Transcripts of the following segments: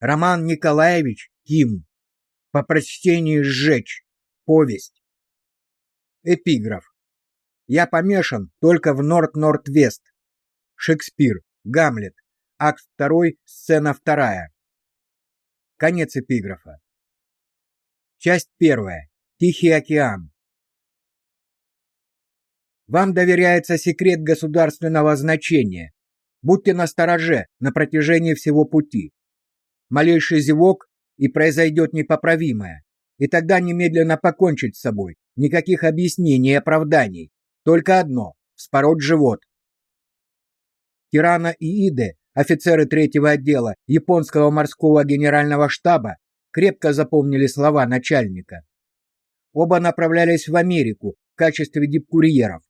Роман Николаевич Ким. По прочтении сжечь. Повесть. Эпиграф. Я помешан только в Норт-Норт-Вест. Шекспир. Гамлет. Акт 2, сцена 2. Конец эпиграфа. Часть первая. Тихий океан. Вам доверяется секрет государственного значения. Будьте настороже на протяжении всего пути. Малейший зевок и произойдет непоправимое. И тогда немедленно покончить с собой. Никаких объяснений и оправданий. Только одно вспороть живот. Тирана и Иде, офицеры третьего отдела японского морского генерального штаба, крепко запомнили слова начальника. Оба направлялись в Америку в качестве дипкурьеров.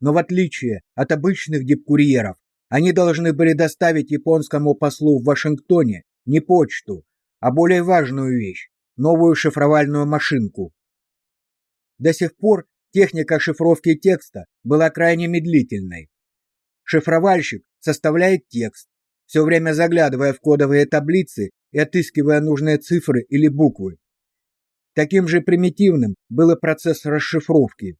Но в отличие от обычных дипкурьеров, они должны были доставить японскому послу в Вашингтоне не почту, а более важную вещь новую шифровальную машинку. До сих пор техника шифровки текста была крайне медлительной. Шифровальщик составляет текст, все время заглядывая в кодовые таблицы и отыскивая нужные цифры или буквы. Таким же примитивным был и процесс расшифровки.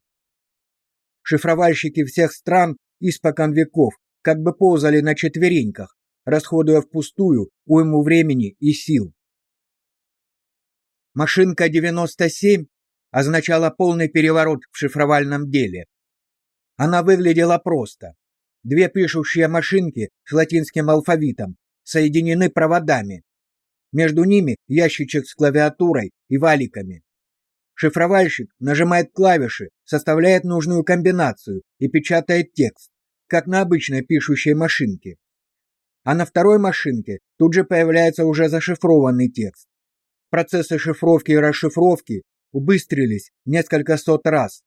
Шифровальщики всех стран испокон веков как бы ползали на четвереньках, расходуя впустую уйму времени и сил. Машинка 97 означала полный переворот в шифровальном деле. Она выглядела просто. Две пишущие машинки с латинским алфавитом соединены проводами. Между ними ящичек с клавиатурой и валиками. Шифровальщик нажимает клавиши, составляет нужную комбинацию и печатает текст, как на обычной пишущей машинке. А на второй машинке тут же появляется уже зашифрованный текст. Процессы шифровки и расшифровки убыстрились несколько сот раз.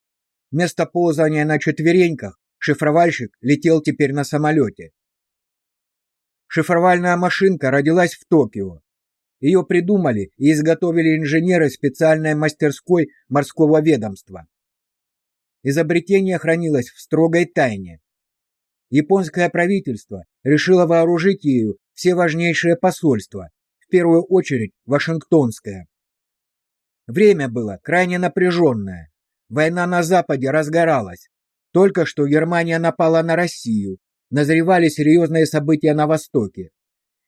Вместо ползания на четвереньках шифровальщик летел теперь на самолете. Шифровальная машинка родилась в Токио. Ее придумали и изготовили инженеры специальной мастерской морского ведомства. Изобретение хранилось в строгой тайне. Японское правительство решило вооружить ею все важнейшие посольства, в первую очередь Вашингтонское. Время было крайне напряженное. Война на западе разгоралась. Только что Германия напала на Россию. Назревали серьезные события на востоке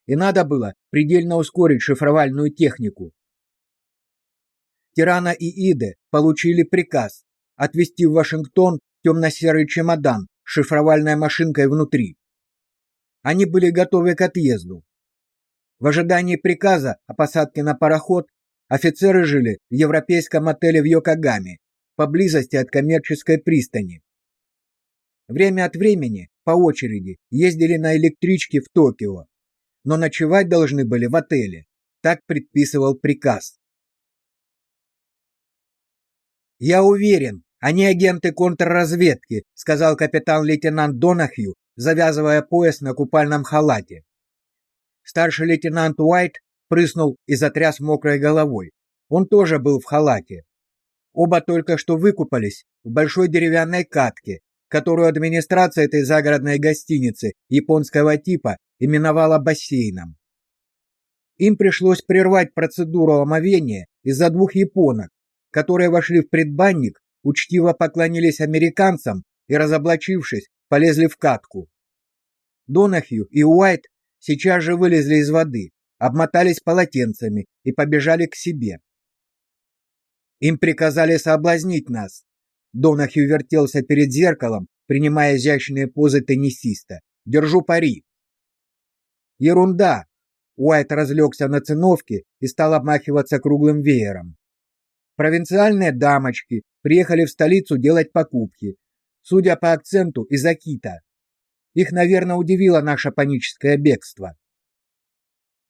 и надо было предельно ускорить шифровальную технику. Тирана и Иде получили приказ отвезти в Вашингтон темно-серый чемодан с шифровальной машинкой внутри. Они были готовы к отъезду. В ожидании приказа о посадке на пароход офицеры жили в европейском отеле в Йокогаме, поблизости от коммерческой пристани. Время от времени по очереди ездили на электричке в Токио, но ночевать должны были в отеле. Так предписывал приказ. Я уверен, они агенты контрразведки, сказал капитан-лейтенант Донахью, завязывая пояс на купальном халате. Старший лейтенант Уайт прыснул и затряс мокрой головой. Он тоже был в халате. Оба только что выкупались в большой деревянной катке, которую администрация этой загородной гостиницы японского типа именовала бассейном. Им пришлось прервать процедуру омовения из-за двух японок, которые вошли в предбанник, учтиво поклонились американцам и, разоблачившись, полезли в катку. Донахью и Уайт сейчас же вылезли из воды, обмотались полотенцами и побежали к себе. Им приказали соблазнить нас. Донахью вертелся перед зеркалом, принимая изящные позы теннисиста. Держу пари. Ерунда. Уайт разлегся на циновке и стал обмахиваться круглым веером. Провинциальные дамочки приехали в столицу делать покупки, судя по акценту из Акита. Их, наверное, удивило наше паническое бегство.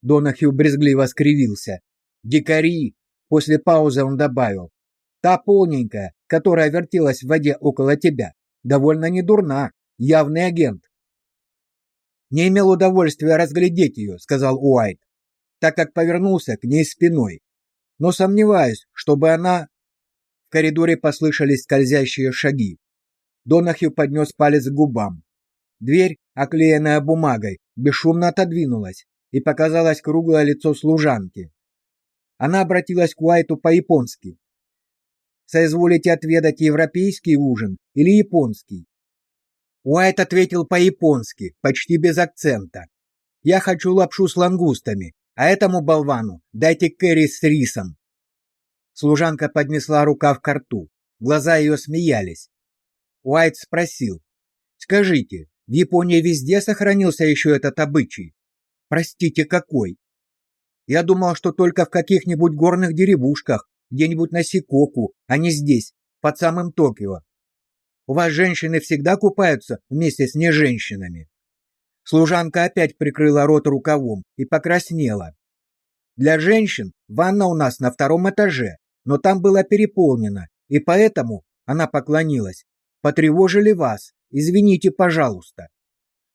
Донахью брезгливо скривился. Дикари, после паузы он добавил: "Та полненькая, которая вертелась в воде около тебя, довольно недурна, явный агент. Не имел удовольствия разглядеть ее, сказал Уайт, так как повернулся к ней спиной. Но сомневаюсь, чтобы она В коридоре послышались скользящие шаги. Донахью поднес палец к губам. Дверь, оклеенная бумагой, бесшумно отодвинулась, и показалось круглое лицо служанки. Она обратилась к Уайту по-японски. «Соизволите отведать европейский ужин или японский?» Уайт ответил по-японски, почти без акцента. «Я хочу лапшу с лангустами, а этому болвану дайте кэрри с рисом». Служанка поднесла рукав к рту. Глаза ее смеялись. Уайт спросил. «Скажите, в Японии везде сохранился еще этот обычай?» «Простите, какой?» «Я думал, что только в каких-нибудь горных деревушках, где-нибудь на Сикоку, а не здесь, под самым Токио. У вас женщины всегда купаются вместе с неженщинами?» Служанка опять прикрыла рот рукавом и покраснела. Для женщин ванна у нас на втором этаже, но там была переполнена, и поэтому она поклонилась. Потревожили вас. Извините, пожалуйста.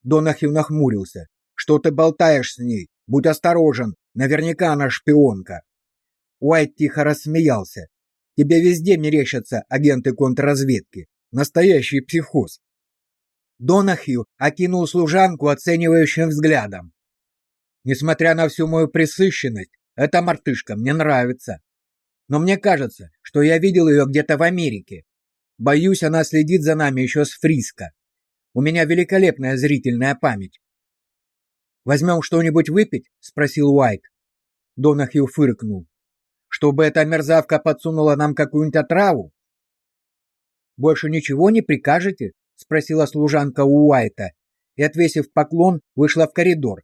Донахью нахмурился. Что ты болтаешь с ней? Будь осторожен, наверняка она шпионка. Уайт тихо рассмеялся. Тебе везде мерещатся агенты контрразведки. Настоящий психоз. Донахью окинул служанку оценивающим взглядом. Несмотря на всю мою пресыщенность, эта мартышка мне нравится. Но мне кажется, что я видел ее где-то в Америке. Боюсь, она следит за нами еще с Фриска. У меня великолепная зрительная память. Возьмем что-нибудь выпить? спросил Уайт. Донахью фыркнул. Чтобы эта мерзавка подсунула нам какую-нибудь отраву? Больше ничего не прикажете? спросила служанка у Уайта и, отвесив поклон, вышла в коридор.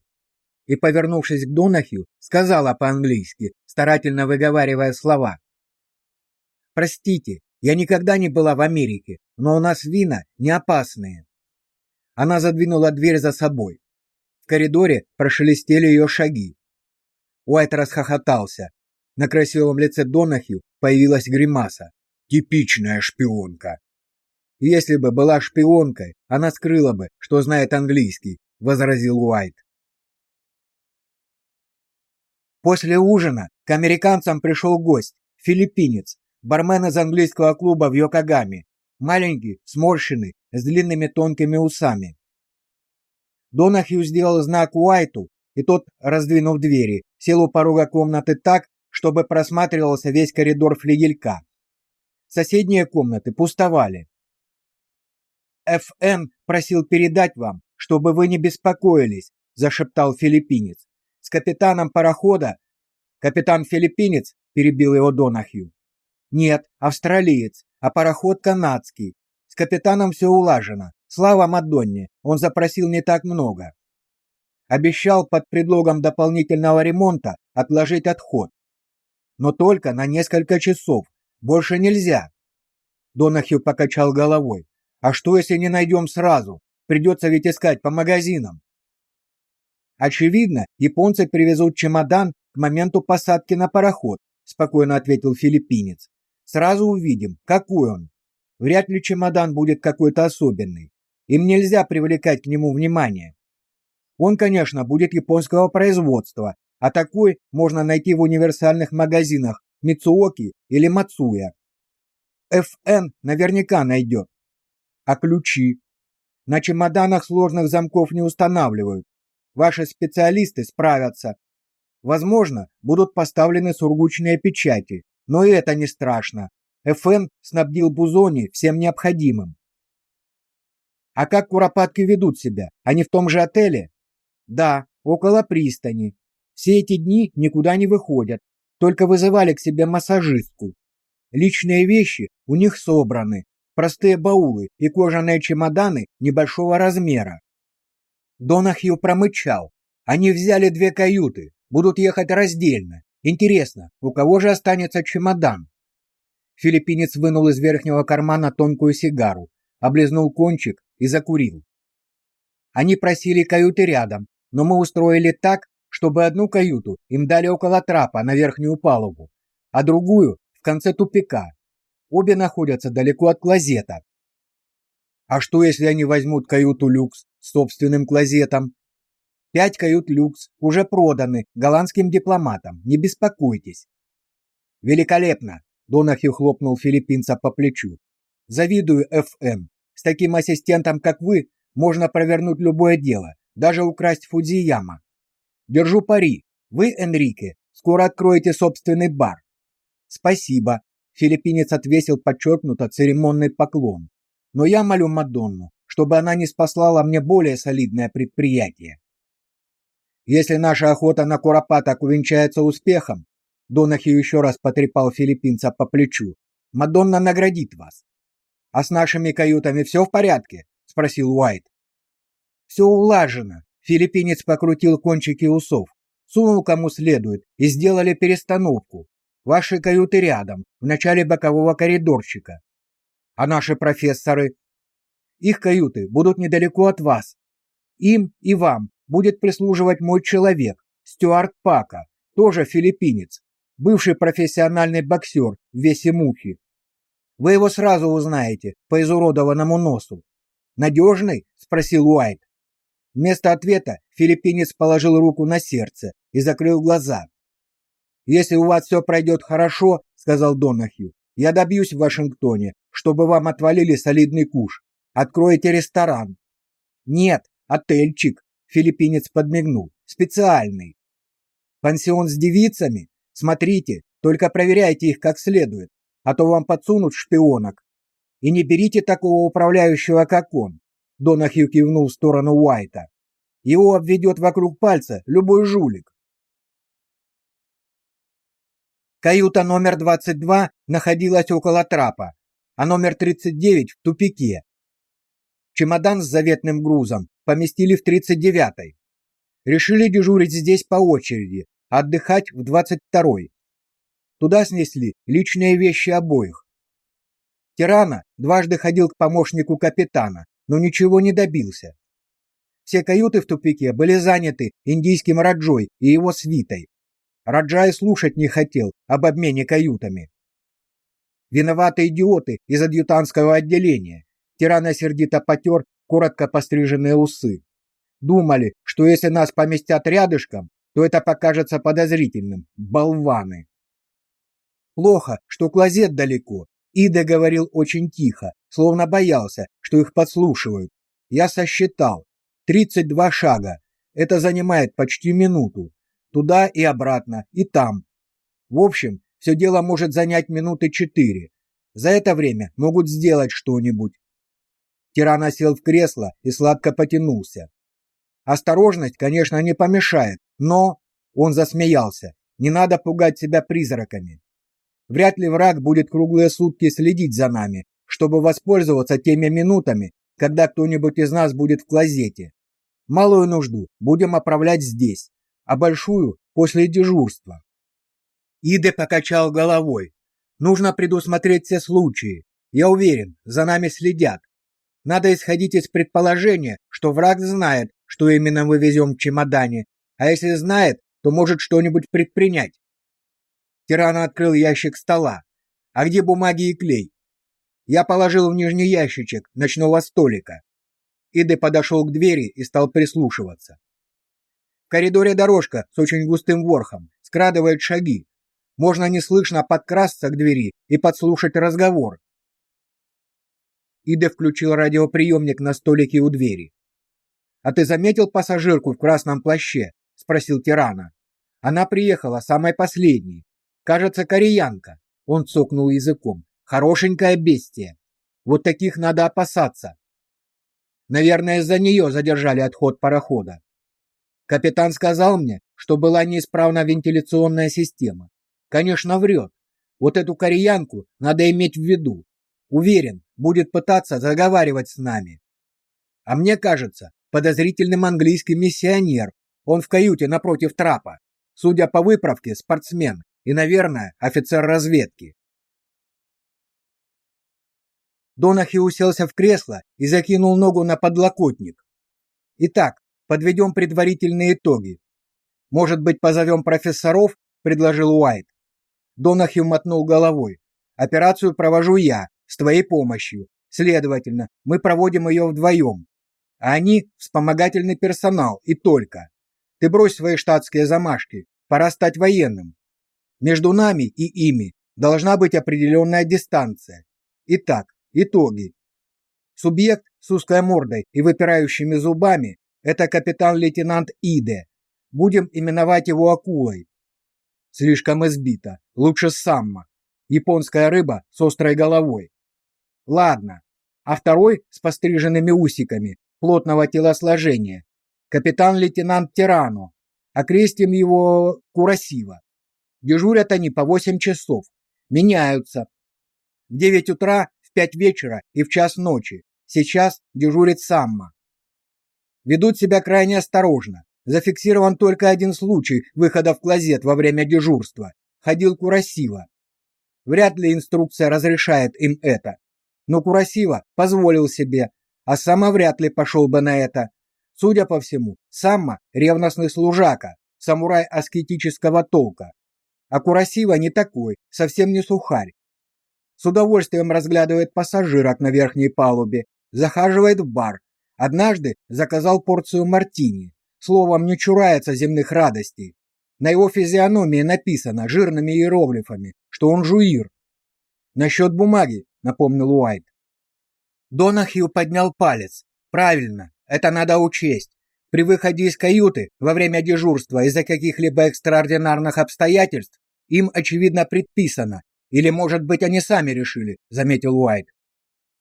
И, повернувшись к Донахью, сказала по-английски, старательно выговаривая слова. «Простите, я никогда не была в Америке, но у нас вина не опасные». Она задвинула дверь за собой. В коридоре прошелестели ее шаги. Уайт расхохотался. На красивом лице Донахью появилась гримаса. Типичная шпионка. Если бы была шпионкой, она скрыла бы, что знает английский, возразил Уайт. После ужина к американцам пришел гость, филиппинец, бармен из английского клуба в Йокогаме, маленький, сморщенный, с длинными тонкими усами. Донахью сделал знак Уайту, и тот, раздвинув двери, сел у порога комнаты так, чтобы просматривался весь коридор флигелька. Соседние комнаты пустовали. «ФН просил передать вам, чтобы вы не беспокоились», – зашептал филиппинец. «С капитаном парохода...» «Капитан филиппинец?» – перебил его Донахью. «Нет, австралиец, а пароход канадский. С капитаном все улажено. Слава Мадонне, он запросил не так много. Обещал под предлогом дополнительного ремонта отложить отход. Но только на несколько часов, больше нельзя. Донахью покачал головой. А что, если не найдем сразу? Придется ведь искать по магазинам. Очевидно, японцы привезут чемодан к моменту посадки на пароход, спокойно ответил филиппинец. Сразу увидим, какой он. Вряд ли чемодан будет какой-то особенный. Им нельзя привлекать к нему внимание. Он, конечно, будет японского производства, а такой можно найти в универсальных магазинах Мицуоки или Мацуя. ФН наверняка найдет. А ключи? На чемоданах сложных замков не устанавливают. Ваши специалисты справятся. Возможно, будут поставлены сургучные печати, но и это не страшно. ФН снабдил Бузони всем необходимым. А как куропатки ведут себя? Они в том же отеле? Да, около пристани. Все эти дни никуда не выходят, только вызывали к себе массажистку. Личные вещи у них собраны, простые баулы и кожаные чемоданы небольшого размера. Донахью промычал. Они взяли две каюты, будут ехать раздельно. Интересно, у кого же останется чемодан? Филиппинец вынул из верхнего кармана тонкую сигару, облизнул кончик и закурил. Они просили каюты рядом, но мы устроили так, чтобы одну каюту им дали около трапа на верхнюю палубу, а другую в конце тупика. Обе находятся далеко от клозета. А что, если они возьмут каюту люкс с собственным клозетом? Пять кают люкс уже проданы голландским дипломатам, не беспокойтесь. Великолепно, Донахью хлопнул филиппинца по плечу. Завидую ФН. С таким ассистентом, как вы, можно провернуть любое дело, даже украсть Фудзияма. Держу пари. Вы, Энрике, скоро откроете собственный бар. Спасибо. Филиппинец отвесил подчеркнуто церемонный поклон. Но я молю Мадонну, чтобы она не спаслала мне более солидное предприятие. Если наша охота на куропаток увенчается успехом, Донахи еще раз потрепал филиппинца по плечу. Мадонна наградит вас. А с нашими каютами все в порядке? спросил Уайт. Все улажено. Филиппинец покрутил кончики усов, сунул кому следует и сделали перестановку. Ваши каюты рядом, в начале бокового коридорчика. А наши профессоры? Их каюты будут недалеко от вас. Им и вам будет прислуживать мой человек, Стюарт Пака, тоже филиппинец, бывший профессиональный боксер в весе мухи. Вы его сразу узнаете по изуродованному носу. Надежный? спросил Уайт. Вместо ответа филиппинец положил руку на сердце и закрыл глаза. Если у вас все пройдет хорошо, сказал Донахью, я добьюсь в Вашингтоне, чтобы вам отвалили солидный куш. Откроете ресторан. Нет, отельчик, филиппинец подмигнул. Специальный. Пансион с девицами? Смотрите, только проверяйте их как следует, а то вам подсунут шпионок. И не берите такого управляющего, как он. Донахью кивнул в сторону Уайта. Его обведет вокруг пальца любой жулик. Каюта номер 22 находилась около трапа, а номер 39 в тупике. Чемодан с заветным грузом поместили в 39-й. Решили дежурить здесь по очереди, отдыхать в 22-й. Туда снесли личные вещи обоих. Тирана дважды ходил к помощнику капитана, но ничего не добился. Все каюты в тупике были заняты индийским Раджой и его свитой. Раджа и слушать не хотел об обмене каютами. Виноваты идиоты из адъютантского отделения. Тирана сердито потер коротко постриженные усы. Думали, что если нас поместят рядышком, то это покажется подозрительным. Болваны. Плохо, что клозет далеко. Ида говорил очень тихо, словно боялся, что их подслушивают. Я сосчитал. 32 шага. Это занимает почти минуту. Туда и обратно, и там. В общем, все дело может занять минуты четыре. За это время могут сделать что-нибудь. Тиран сел в кресло и сладко потянулся. Осторожность, конечно, не помешает, но он засмеялся. Не надо пугать себя призраками. Вряд ли враг будет круглые сутки следить за нами, чтобы воспользоваться теми минутами, когда кто-нибудь из нас будет в клозете. Малую нужду будем оправлять здесь, а большую после дежурства. Иде покачал головой. Нужно предусмотреть все случаи. Я уверен, за нами следят. Надо исходить из предположения, что враг знает, что именно мы везем в чемодане, а если знает, то может что-нибудь предпринять. Тиран открыл ящик стола. А где бумаги и клей? Я положил в нижний ящичек ночного столика. Иде подошел к двери и стал прислушиваться. В коридоре дорожка с очень густым ворхом, скрадывает шаги. Можно неслышно подкрасться к двери и подслушать разговор. Иде включил радиоприемник на столике у двери. «А ты заметил пассажирку в красном плаще?» — спросил Тирана. «Она приехала самой последней. Кажется, кореянка». Он цокнул языком. «Хорошенькое бестия. Вот таких надо опасаться». Наверное, из-за нее задержали отход парохода. Капитан сказал мне, что была неисправна вентиляционная система. Конечно, врет. Вот эту кореянку надо иметь в виду. Уверен, будет пытаться заговаривать с нами. А мне кажется, подозрительным английский миссионер. Он в каюте напротив трапа. Судя по выправке, спортсмен и, наверное, офицер разведки. Донахи уселся в кресло и закинул ногу на подлокотник. Итак, подведем предварительные итоги. Может быть, позовем профессоров, предложил Уайт. Донахи мотнул головой. Операцию провожу я, с твоей помощью. Следовательно, мы проводим ее вдвоем. А они вспомогательный персонал и только. Ты брось свои штатские замашки. Пора стать военным. Между нами и ими должна быть определенная дистанция. Итак, итоги. Субъект с узкой мордой и выпирающими зубами это капитан-лейтенант Иде. Будем именовать его акулой. Слишком избито. Лучше самма. Японская рыба с острой головой. Ладно. А второй с постриженными усиками, плотного телосложения. Капитан-лейтенант Тирано. Окрестим его Курасива. Дежурят они по 8 часов. Меняются. В 9 утра, в 5 вечера и в час ночи. Сейчас дежурит Самма. Ведут себя крайне осторожно. Зафиксирован только один случай выхода в клозет во время дежурства. Ходил Курасива. Вряд ли инструкция разрешает им это. Но Курасива позволил себе, а Сама вряд ли пошел бы на это. Судя по всему, Самма ревностный служака, самурай аскетического толка. А Курасива не такой, совсем не сухарь. С удовольствием разглядывает пассажирок на верхней палубе, захаживает в бар. Однажды заказал порцию мартини. Словом, не чурается земных радостей. На его физиономии написано жирными иероглифами, что он жуир. Насчет бумаги, напомнил Уайт. Донахью поднял палец. Правильно, это надо учесть. При выходе из каюты во время дежурства из-за каких-либо экстраординарных обстоятельств им очевидно предписано, или, может быть, они сами решили, заметил Уайт.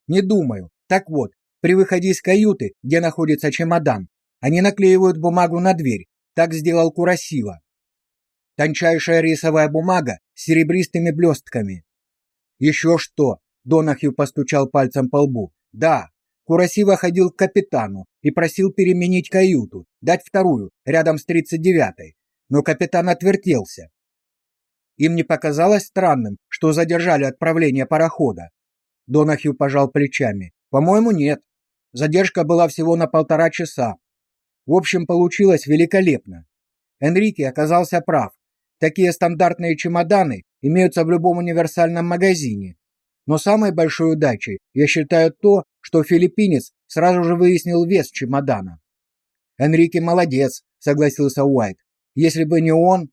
Не думаю. Так вот, при выходе из каюты, где находится чемодан, они наклеивают бумагу на дверь. Так сделал Курасива. Тончайшая рисовая бумага с серебристыми блестками. Еще что? Донахью постучал пальцем по лбу. Да, Курасива ходил к капитану и просил переменить каюту, дать вторую, рядом с 39-й. Но капитан отвертелся. Им не показалось странным, что задержали отправление парохода. Донахью пожал плечами. По-моему, нет. Задержка была всего на полтора часа. В общем, получилось великолепно. Энрике оказался прав. Такие стандартные чемоданы имеются в любом универсальном магазине. Но самой большой удачей я считаю то, что филиппинец сразу же выяснил вес чемодана. Энрике молодец, согласился Уайт. Если бы не он,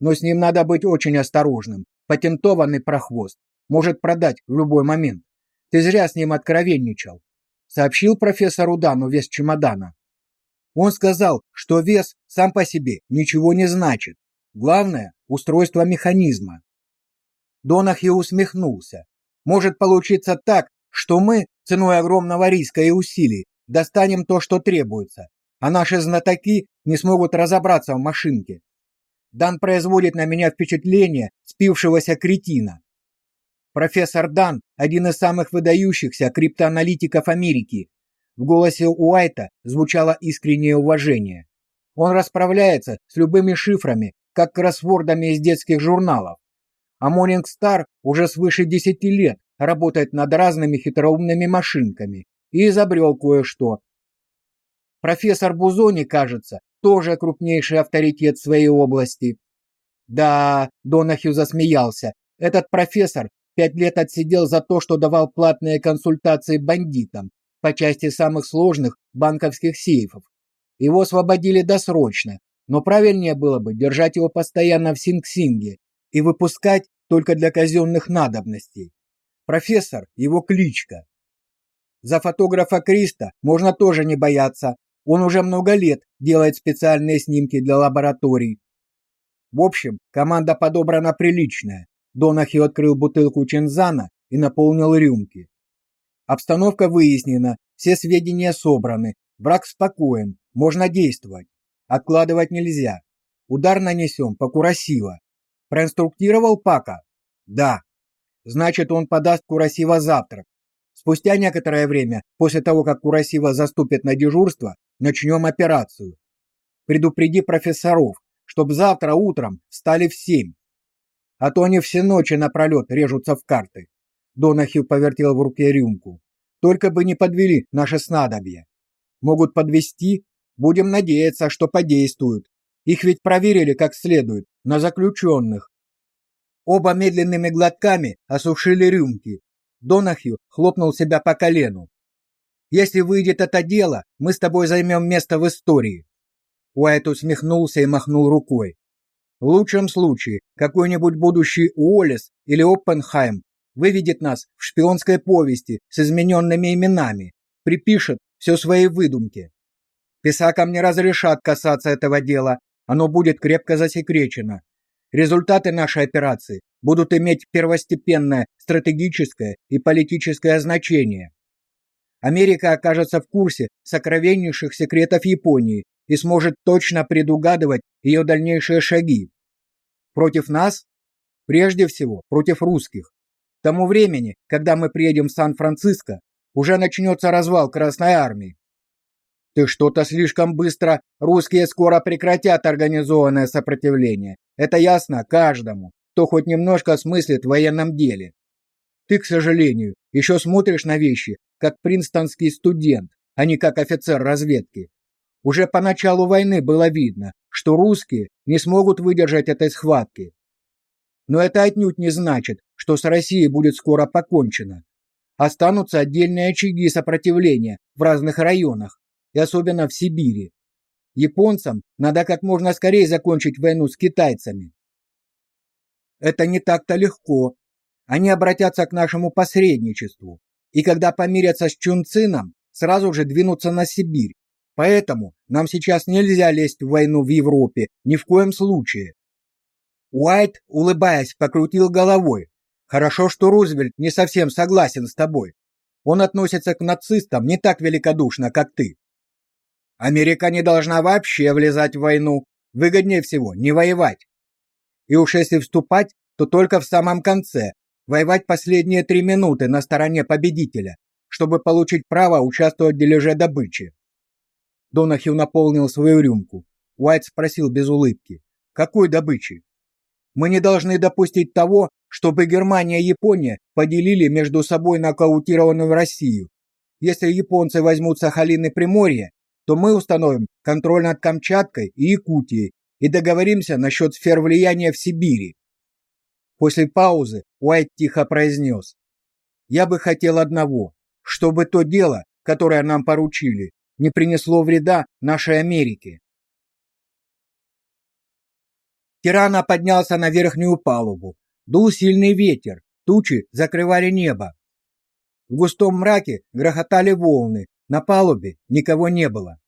но с ним надо быть очень осторожным. Патентованный прохвост может продать в любой момент. Ты зря с ним откровенничал. Сообщил профессору Дану вес чемодана. Он сказал, что вес сам по себе ничего не значит. Главное устройство механизма. Донахью усмехнулся. Может получиться так, что мы ценой огромного риска и усилий достанем то, что требуется, а наши знатоки не смогут разобраться в машинке. Дан производит на меня впечатление спившегося кретина. Профессор Дан – один из самых выдающихся криптоаналитиков Америки. В голосе Уайта звучало искреннее уважение. Он расправляется с любыми шифрами, как кроссвордами из детских журналов. А Morningstar уже свыше 10 лет работает над разными хитроумными машинками и изобрел кое-что. Профессор Бузони, кажется, тоже крупнейший авторитет своей области. Да, Донахью засмеялся. Этот профессор Пять лет отсидел за то, что давал платные консультации бандитам по части самых сложных банковских сейфов. Его освободили досрочно, но правильнее было бы держать его постоянно в Синг-Синге и выпускать только для казенных надобностей. Профессор – его кличка. За фотографа Криста можно тоже не бояться. Он уже много лет делает специальные снимки для лабораторий. В общем, команда подобрана приличная. Донахи открыл бутылку Чензана и наполнил рюмки. Обстановка выяснена, все сведения собраны, враг спокоен, можно действовать. Откладывать нельзя. Удар нанесем по Курасива. Проинструктировал Пака? Да. Значит, он подаст Курасива завтрак. Спустя некоторое время, после того, как Курасива заступит на дежурство, начнем операцию. Предупреди профессоров, чтоб завтра утром встали в семь а то они все ночи напролет режутся в карты. Донахью повертел в руке рюмку. Только бы не подвели наши снадобья. Могут подвести, будем надеяться, что подействуют. Их ведь проверили как следует на заключенных. Оба медленными глотками осушили рюмки. Донахью хлопнул себя по колену. Если выйдет это дело, мы с тобой займем место в истории. Уайт усмехнулся и махнул рукой. В лучшем случае какой-нибудь будущий Уоллес или Оппенхайм выведет нас в шпионской повести с измененными именами, припишет все свои выдумки. Писакам не разрешат касаться этого дела, оно будет крепко засекречено. Результаты нашей операции будут иметь первостепенное стратегическое и политическое значение. Америка окажется в курсе сокровеннейших секретов Японии и сможет точно предугадывать ее дальнейшие шаги. Против нас? Прежде всего, против русских. К тому времени, когда мы приедем в Сан-Франциско, уже начнется развал Красной Армии. Ты что-то слишком быстро. Русские скоро прекратят организованное сопротивление. Это ясно каждому, кто хоть немножко смыслит в военном деле. Ты, к сожалению, еще смотришь на вещи, как принстонский студент, а не как офицер разведки. Уже по началу войны было видно, что русские не смогут выдержать этой схватки. Но это отнюдь не значит, что с Россией будет скоро покончено. Останутся отдельные очаги сопротивления в разных районах, и особенно в Сибири. Японцам надо как можно скорее закончить войну с китайцами. Это не так-то легко. Они обратятся к нашему посредничеству, и когда помирятся с Чунцином, сразу же двинутся на Сибирь. Поэтому нам сейчас нельзя лезть в войну в Европе, ни в коем случае. Уайт, улыбаясь, покрутил головой. Хорошо, что Рузвельт не совсем согласен с тобой. Он относится к нацистам не так великодушно, как ты. Америка не должна вообще влезать в войну. Выгоднее всего не воевать. И уж если вступать, то только в самом конце. Воевать последние три минуты на стороне победителя, чтобы получить право участвовать в дележе добычи. Донахью наполнил свою рюмку. Уайт спросил без улыбки: "Какой добычи?" Мы не должны допустить того, чтобы Германия и Япония поделили между собой нокаутированную Россию. Если японцы возьмут Сахалин и Приморье, то мы установим контроль над Камчаткой и Якутией и договоримся насчет сфер влияния в Сибири. После паузы Уайт тихо произнес. Я бы хотел одного, чтобы то дело, которое нам поручили, не принесло вреда нашей Америке. Тирана поднялся на верхнюю палубу. Дул сильный ветер, тучи закрывали небо. В густом мраке грохотали волны, на палубе никого не было.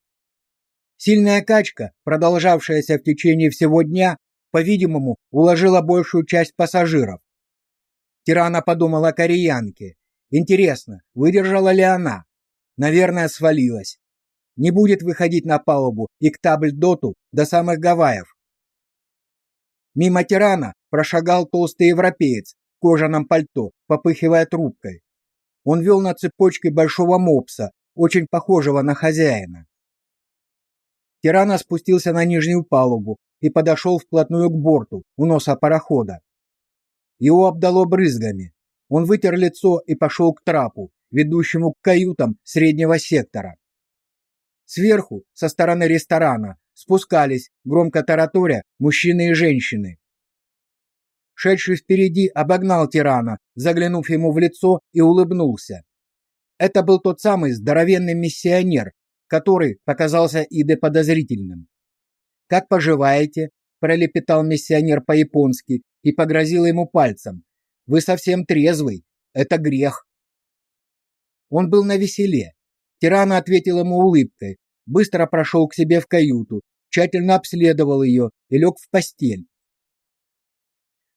Сильная качка, продолжавшаяся в течение всего дня, по-видимому, уложила большую часть пассажиров. Тирана подумала о кореянке. Интересно, выдержала ли она? Наверное, свалилась. Не будет выходить на палубу и к табльдоту до самых Гавайев. Мимо тирана прошагал толстый европеец в кожаном пальто, попыхивая трубкой. Он вел на цепочке большого мопса, очень похожего на хозяина. Тирана спустился на нижнюю палубу и подошел вплотную к борту у носа парохода. Его обдало брызгами. Он вытер лицо и пошел к трапу, ведущему к каютам среднего сектора. Сверху, со стороны ресторана, спускались, громко тараторя, мужчины и женщины. Шедший впереди обогнал тирана, заглянув ему в лицо и улыбнулся. Это был тот самый здоровенный миссионер, который показался Иде подозрительным. «Как поживаете?» – пролепетал миссионер по-японски и погрозил ему пальцем. «Вы совсем трезвый. Это грех». Он был на веселе. Тирана ответил ему улыбкой, быстро прошел к себе в каюту, тщательно обследовал ее и лег в постель.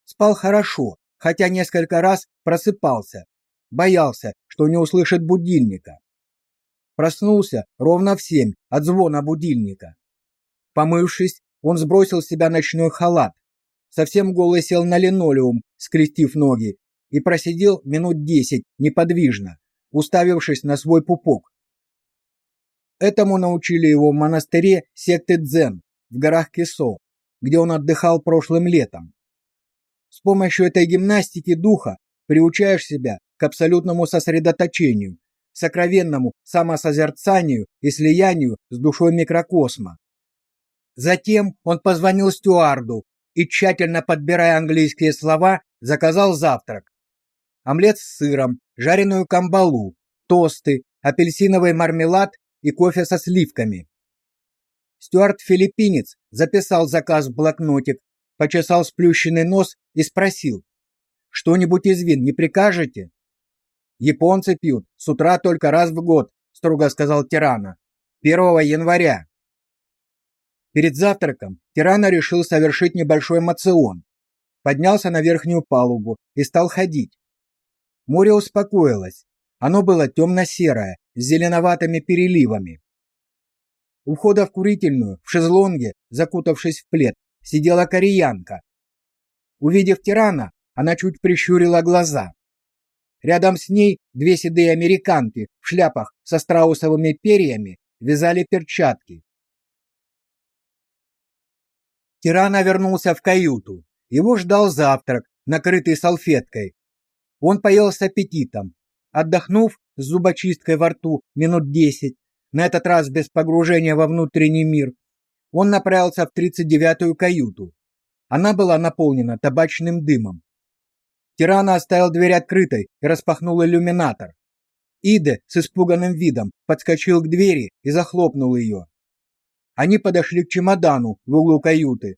Спал хорошо, хотя несколько раз просыпался, боялся, что не услышит будильника. Проснулся ровно в семь от звона будильника. Помывшись, он сбросил с себя ночной халат, совсем голый сел на линолеум, скрестив ноги, и просидел минут десять неподвижно, уставившись на свой пупок. Этому научили его в монастыре секты Дзен в горах Кесо, где он отдыхал прошлым летом. С помощью этой гимнастики духа приучаешь себя к абсолютному сосредоточению, сокровенному самосозерцанию и слиянию с душой микрокосма. Затем он позвонил стюарду и, тщательно подбирая английские слова, заказал завтрак. Омлет с сыром, жареную камбалу, тосты, апельсиновый мармелад и кофе со сливками. Стюарт-филиппинец записал заказ в блокнотик, почесал сплющенный нос и спросил: "Что-нибудь из вин не прикажете?" "Японцы пьют с утра только раз в год", строго сказал Тирана. "1 января". Перед завтраком Тирана решил совершить небольшой мацион. Поднялся на верхнюю палубу и стал ходить. Море успокоилось. Оно было темно-серое, с зеленоватыми переливами. У входа в курительную, в шезлонге, закутавшись в плед, сидела кореянка. Увидев тирана, она чуть прищурила глаза. Рядом с ней две седые американки в шляпах со страусовыми перьями вязали перчатки. Тирана вернулся в каюту. Его ждал завтрак, накрытый салфеткой. Он поел с аппетитом. Отдохнув с зубочисткой во рту минут десять, на этот раз без погружения во внутренний мир, он направился в 39-ю каюту. Она была наполнена табачным дымом. Тирана оставил дверь открытой и распахнул иллюминатор. Иде с испуганным видом подскочил к двери и захлопнул ее. Они подошли к чемодану в углу каюты.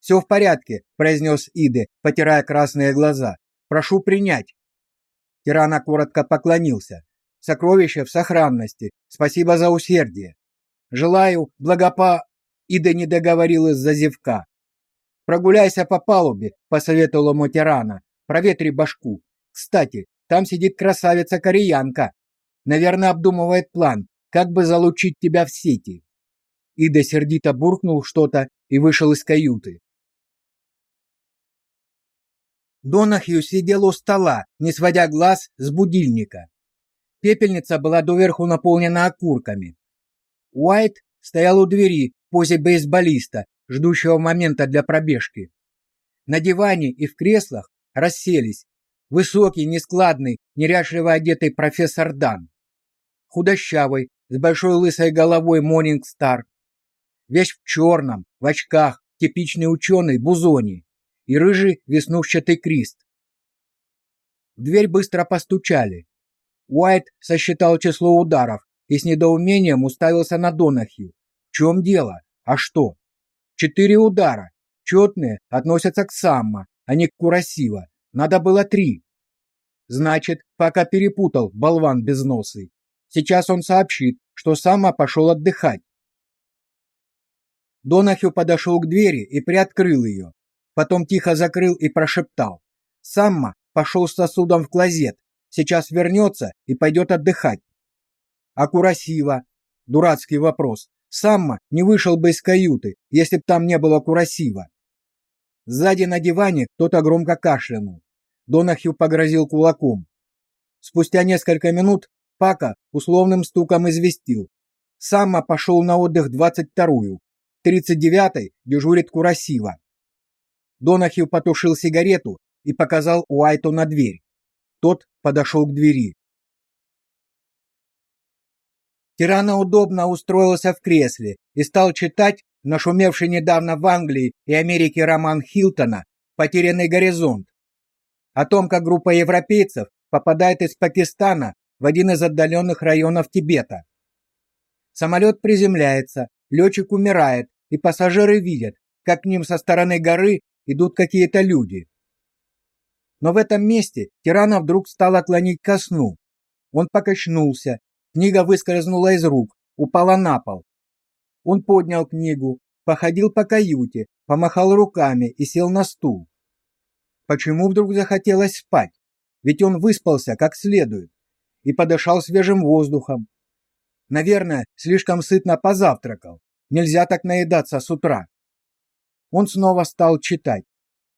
«Все в порядке», — произнес Иде, потирая красные глаза. «Прошу принять». Тирана коротко поклонился. «Сокровище в сохранности. Спасибо за усердие. Желаю благопа...» Иде не договорил из-за зевка. «Прогуляйся по палубе», — посоветовала ему Тирана. Проветри башку. Кстати, там сидит красавица-кореянка. Наверное, обдумывает план, как бы залучить тебя в сети. Ида сердито буркнул что-то и вышел из каюты. Донахью сидел у стола, не сводя глаз с будильника. Пепельница была доверху наполнена окурками. Уайт стоял у двери в позе бейсболиста, ждущего момента для пробежки. На диване и в креслах расселись. Высокий, нескладный, неряшливо одетый профессор Дан. Худощавый, с большой лысой головой Монинг Стар. Весь в черном, в очках, типичный ученый Бузони. И рыжий веснушчатый Крист. В дверь быстро постучали. Уайт сосчитал число ударов и с недоумением уставился на Донахью. В чем дело? А что? Четыре удара. Четные относятся к Самма, а не Курасива. Надо было три. Значит, пока перепутал, болван безносый. Сейчас он сообщит, что сама пошел отдыхать. Донахью подошел к двери и приоткрыл ее. Потом тихо закрыл и прошептал. Самма пошел с сосудом в клозет. Сейчас вернется и пойдет отдыхать. А Курасива? Дурацкий вопрос. Самма не вышел бы из каюты, если б там не было Курасива. Сзади на диване кто-то громко кашлянул. Донахью погрозил кулаком. Спустя несколько минут Пака условным стуком известил. Самма пошел на отдых 22-ю. 39-й дежурит Курасива. Донахью потушил сигарету и показал Уайту на дверь. Тот подошел к двери. Тирана удобно устроился в кресле и стал читать нашумевший недавно в Англии и Америке роман Хилтона «Потерянный горизонт», о том, как группа европейцев попадает из Пакистана в один из отдаленных районов Тибета. Самолет приземляется, летчик умирает, и пассажиры видят, как к ним со стороны горы идут какие-то люди. Но в этом месте Тирана вдруг стала клонить ко сну. Он покачнулся, книга выскользнула из рук, упала на пол. Он поднял книгу, походил по каюте, помахал руками и сел на стул. Почему вдруг захотелось спать? Ведь он выспался как следует и подышал свежим воздухом. Наверное, слишком сытно позавтракал. Нельзя так наедаться с утра. Он снова стал читать.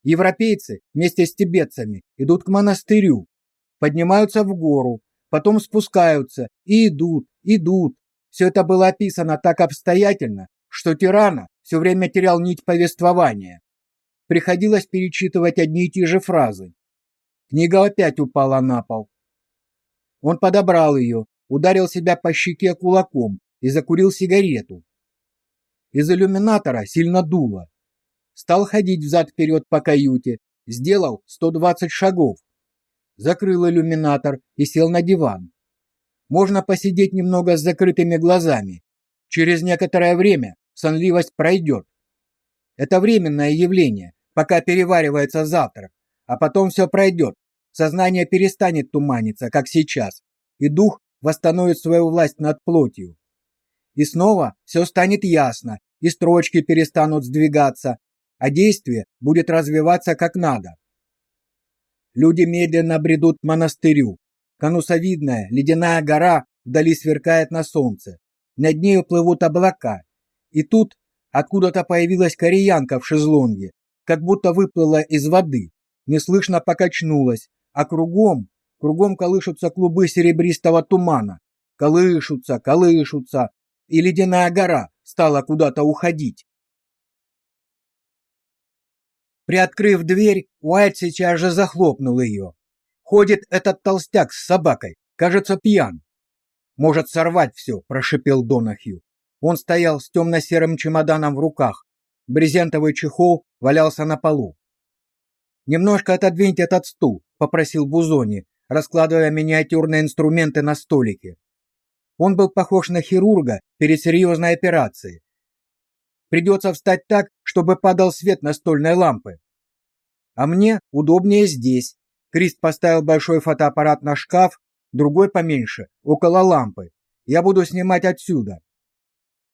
Европейцы вместе с тибетцами идут к монастырю, поднимаются в гору, потом спускаются и идут, идут, все это было описано так обстоятельно, что Тирана все время терял нить повествования. Приходилось перечитывать одни и те же фразы. Книга опять упала на пол. Он подобрал ее, ударил себя по щеке кулаком и закурил сигарету. Из иллюминатора сильно дуло. Стал ходить взад-вперед по каюте, сделал 120 шагов. Закрыл иллюминатор и сел на диван. Можно посидеть немного с закрытыми глазами. Через некоторое время сонливость пройдет. Это временное явление, пока переваривается завтрак, а потом все пройдет. Сознание перестанет туманиться, как сейчас, и дух восстановит свою власть над плотью. И снова все станет ясно, и строчки перестанут сдвигаться, а действие будет развиваться как надо. Люди медленно бредут к монастырю. Конусовидная ледяная гора вдали сверкает на солнце. Над нею плывут облака. И тут откуда-то появилась кореянка в шезлонге, как будто выплыла из воды, неслышно покачнулась, а кругом, кругом колышутся клубы серебристого тумана. Колышутся, колышутся, и ледяная гора стала куда-то уходить. Приоткрыв дверь, Уайт сейчас же захлопнул ее. Ходит этот толстяк с собакой, кажется, пьян. Может сорвать все, прошипел Донахью. Он стоял с темно-серым чемоданом в руках. Брезентовый чехол валялся на полу. Немножко отодвиньте этот стул, попросил Бузони, раскладывая миниатюрные инструменты на столике. Он был похож на хирурга перед серьезной операцией. Придется встать так, чтобы падал свет настольной лампы. А мне удобнее здесь. Крист поставил большой фотоаппарат на шкаф, другой поменьше, около лампы. Я буду снимать отсюда.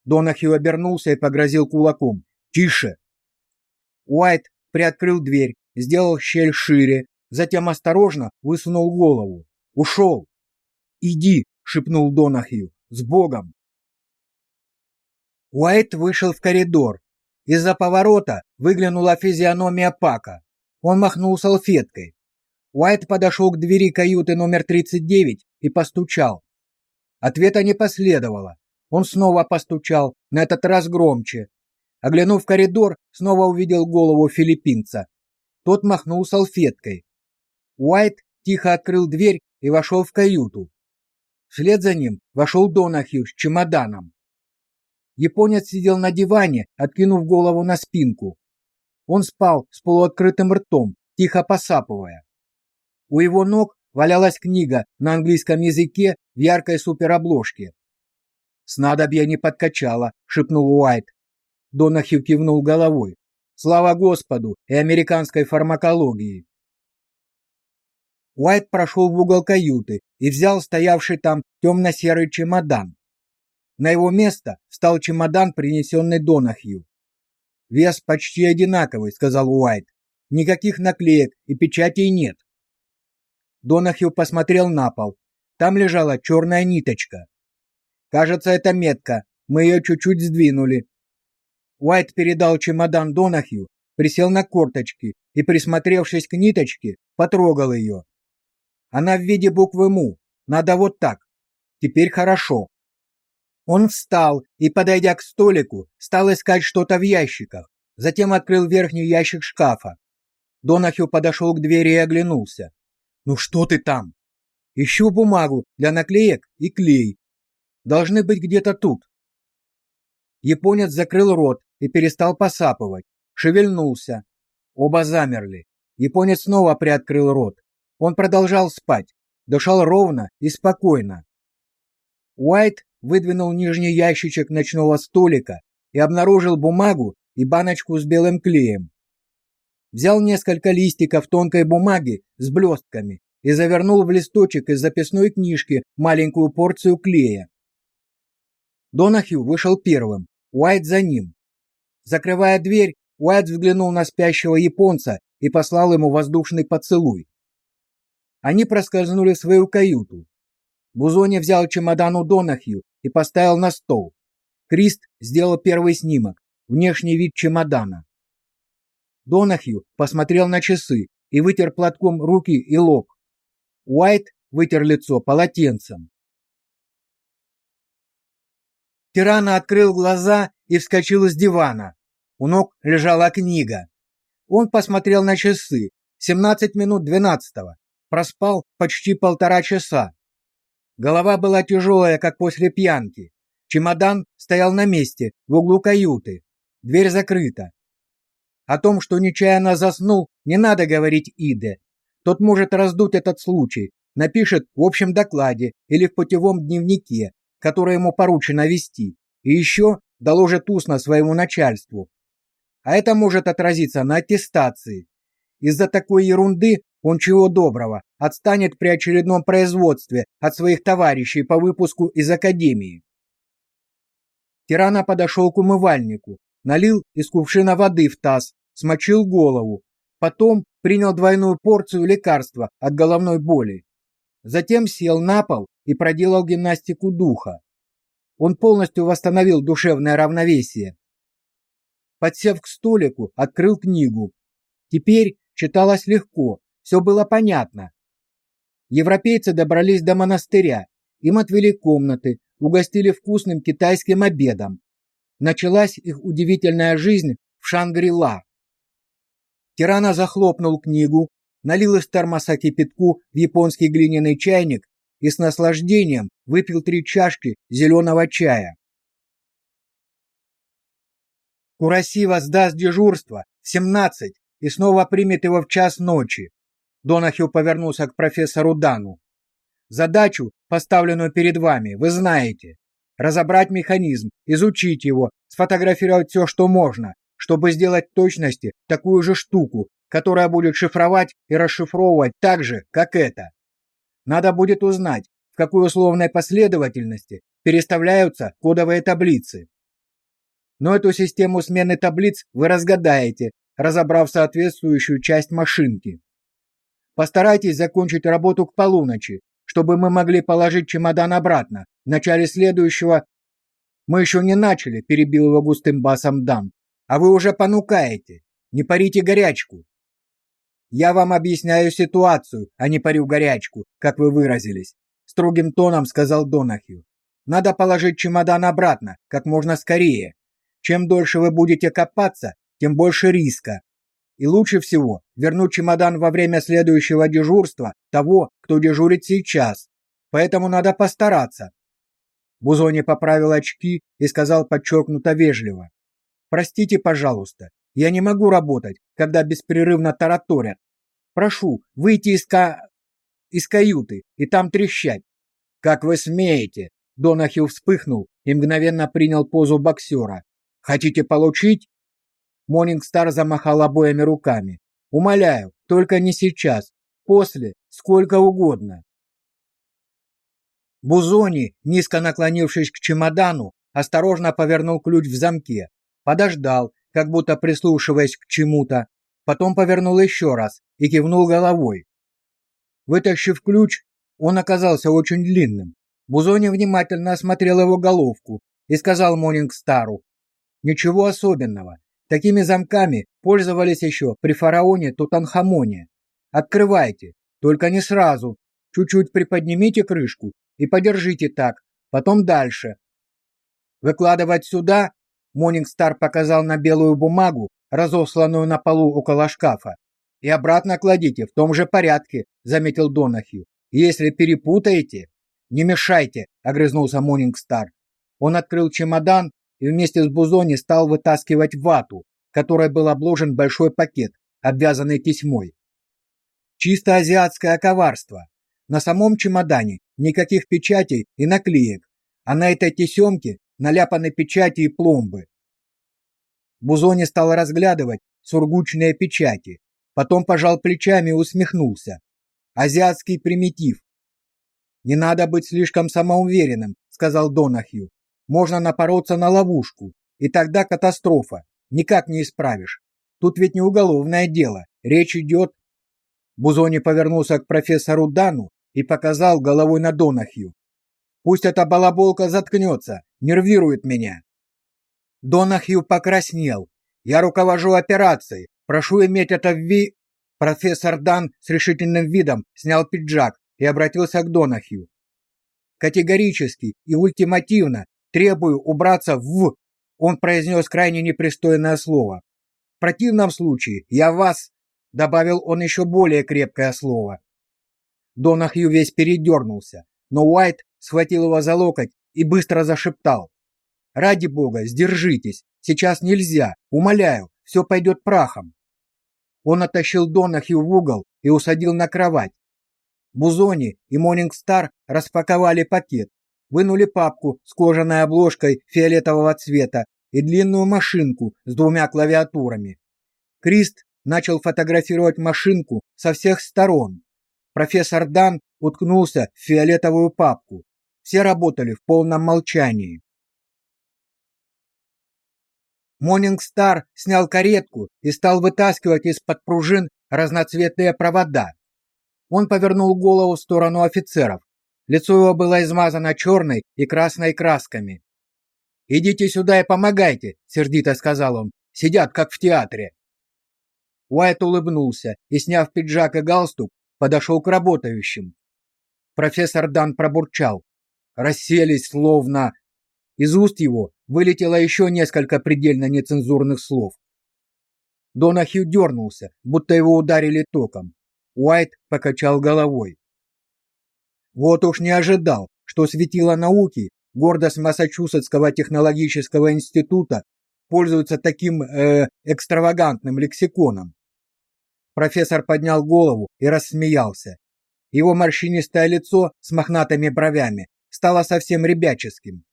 Донахью обернулся и погрозил кулаком. «Тише!» Уайт приоткрыл дверь, сделал щель шире, затем осторожно высунул голову. «Ушел!» «Иди!» — шепнул Донахью. «С Богом!» Уайт вышел в коридор. Из-за поворота выглянула физиономия Пака. Он махнул салфеткой. Уайт подошел к двери каюты номер 39 и постучал. Ответа не последовало. Он снова постучал, на этот раз громче. Оглянув коридор, снова увидел голову филиппинца. Тот махнул салфеткой. Уайт тихо открыл дверь и вошел в каюту. Вслед за ним вошел Донахью с чемоданом. Японец сидел на диване, откинув голову на спинку. Он спал с полуоткрытым ртом, тихо посапывая. У его ног валялась книга на английском языке в яркой суперобложке. «Снадобье не подкачало», — шепнул Уайт. Донахью кивнул головой. «Слава Господу и американской фармакологии!» Уайт прошел в угол каюты и взял стоявший там темно-серый чемодан. На его место встал чемодан, принесенный Донахью. «Вес почти одинаковый», — сказал Уайт. «Никаких наклеек и печатей нет». Донахью посмотрел на пол. Там лежала черная ниточка. «Кажется, это метка. Мы ее чуть-чуть сдвинули». Уайт передал чемодан Донахью, присел на корточки и, присмотревшись к ниточке, потрогал ее. Она в виде буквы «Му». Надо вот так. Теперь хорошо. Он встал и, подойдя к столику, стал искать что-то в ящиках. Затем открыл верхний ящик шкафа. Донахью подошел к двери и оглянулся. «Ну что ты там?» «Ищу бумагу для наклеек и клей. Должны быть где-то тут». Японец закрыл рот и перестал посапывать. Шевельнулся. Оба замерли. Японец снова приоткрыл рот. Он продолжал спать. Дышал ровно и спокойно. Уайт выдвинул нижний ящичек ночного столика и обнаружил бумагу и баночку с белым клеем. Взял несколько листиков тонкой бумаги с блестками и завернул в листочек из записной книжки маленькую порцию клея. Донахью вышел первым, Уайт за ним. Закрывая дверь, Уайт взглянул на спящего японца и послал ему воздушный поцелуй. Они проскользнули в свою каюту. Бузони взял чемодан у Донахью и поставил на стол. Крист сделал первый снимок, внешний вид чемодана. Донахью посмотрел на часы и вытер платком руки и лоб. Уайт вытер лицо полотенцем. Тирана открыл глаза и вскочил с дивана. У ног лежала книга. Он посмотрел на часы. 17 минут двенадцатого. Проспал почти полтора часа. Голова была тяжелая, как после пьянки. Чемодан стоял на месте, в углу каюты. Дверь закрыта. О том, что нечаянно заснул, не надо говорить Иде. Тот может раздуть этот случай, напишет в общем докладе или в путевом дневнике, который ему поручено вести, и еще доложит устно своему начальству. А это может отразиться на аттестации. Из-за такой ерунды он чего доброго отстанет при очередном производстве от своих товарищей по выпуску из академии. Тирана подошел к умывальнику, налил из кувшина воды в таз, смочил голову, потом принял двойную порцию лекарства от головной боли. Затем сел на пол и проделал гимнастику духа. Он полностью восстановил душевное равновесие. Подсев к столику, открыл книгу. Теперь читалось легко, все было понятно. Европейцы добрались до монастыря, им отвели комнаты, угостили вкусным китайским обедом. Началась их удивительная жизнь в Шангри-Ла. Тирана захлопнул книгу, налил из термоса кипятку в японский глиняный чайник и с наслаждением выпил три чашки зеленого чая. Курасива сдаст дежурство в 17 и снова примет его в час ночи. Донахью повернулся к профессору Дану. Задачу, поставленную перед вами, вы знаете. Разобрать механизм, изучить его, сфотографировать все, что можно, чтобы сделать точности такую же штуку, которая будет шифровать и расшифровывать так же, как это. Надо будет узнать, в какой условной последовательности переставляются кодовые таблицы. Но эту систему смены таблиц вы разгадаете, разобрав соответствующую часть машинки. Постарайтесь закончить работу к полуночи, чтобы мы могли положить чемодан обратно в начале следующего. Мы еще не начали, перебил его густым басом Дан. А вы уже понукаете. Не парите горячку. Я вам объясняю ситуацию, а не парю горячку, как вы выразились, строгим тоном сказал Донахью. Надо положить чемодан обратно, как можно скорее. Чем дольше вы будете копаться, тем больше риска. И лучше всего вернуть чемодан во время следующего дежурства того, кто дежурит сейчас. Поэтому надо постараться. Бузони поправил очки и сказал подчеркнуто вежливо: "Простите, пожалуйста, я не могу работать, когда беспрерывно тараторят. Прошу выйти из ка из каюты и там трещать. Как вы смеете? Донахью вспыхнул и мгновенно принял позу боксера. Хотите получить? Монингстар замахал обоими руками. Умоляю, только не сейчас. После, сколько угодно. Бузони, низко наклонившись к чемодану, осторожно повернул ключ в замке, подождал, как будто прислушиваясь к чему-то, потом повернул еще раз и кивнул головой. Вытащив ключ, он оказался очень длинным. Бузони внимательно осмотрел его головку и сказал Монингстару: "Ничего особенного. Такими замками пользовались еще при фараоне Тутанхамоне. Открывайте, только не сразу. Чуть-чуть приподнимите крышку и подержите так, потом дальше. Выкладывать сюда, Монингстар показал на белую бумагу, разосланную на полу около шкафа. И обратно кладите в том же порядке, заметил Донахью. Если перепутаете, не мешайте, огрызнулся Монингстар. Он открыл чемодан и вместе с Бузони стал вытаскивать вату, которой был обложен большой пакет, обвязанный тесьмой. Чисто азиатское коварство. На самом чемодане никаких печатей и наклеек, а на этой тесемке наляпаны печати и пломбы. Бузони стал разглядывать сургучные печати, потом пожал плечами и усмехнулся. Азиатский примитив. Не надо быть слишком самоуверенным, сказал Донахью можно напороться на ловушку, и тогда катастрофа. Никак не исправишь. Тут ведь не уголовное дело, речь идет. Бузони повернулся к профессору Дану и показал головой на Донахью. Пусть эта балаболка заткнется, нервирует меня. Донахью покраснел. Я руковожу операцией. Прошу иметь это в ви... Профессор Дан с решительным видом снял пиджак и обратился к Донахью. Категорически и ультимативно Требую убраться в Он произнес крайне непристойное слово. В противном случае я вас, добавил он еще более крепкое слово. Донахью весь передернулся, но Уайт схватил его за локоть и быстро зашептал: "Ради бога, сдержитесь. Сейчас нельзя. Умоляю, все пойдет прахом". Он оттащил Донахью в угол и усадил на кровать. Бузони и Монингстар распаковали пакет, вынули папку с кожаной обложкой фиолетового цвета и длинную машинку с двумя клавиатурами. Крист начал фотографировать машинку со всех сторон. Профессор Дан уткнулся в фиолетовую папку. Все работали в полном молчании. Монингстар снял каретку и стал вытаскивать из-под пружин разноцветные провода. Он повернул голову в сторону офицеров. Лицо его было измазано черной и красной красками. «Идите сюда и помогайте», — сердито сказал он. «Сидят, как в театре». Уайт улыбнулся и, сняв пиджак и галстук, подошел к работающим. Профессор Дан пробурчал. Расселись словно... Из уст его вылетело еще несколько предельно нецензурных слов. Донахью дернулся, будто его ударили током. Уайт покачал головой. Вот уж не ожидал, что светило науки, гордость Массачусетского технологического института, пользуется таким э, экстравагантным лексиконом. Профессор поднял голову и рассмеялся. Его морщинистое лицо с мохнатыми бровями стало совсем ребяческим.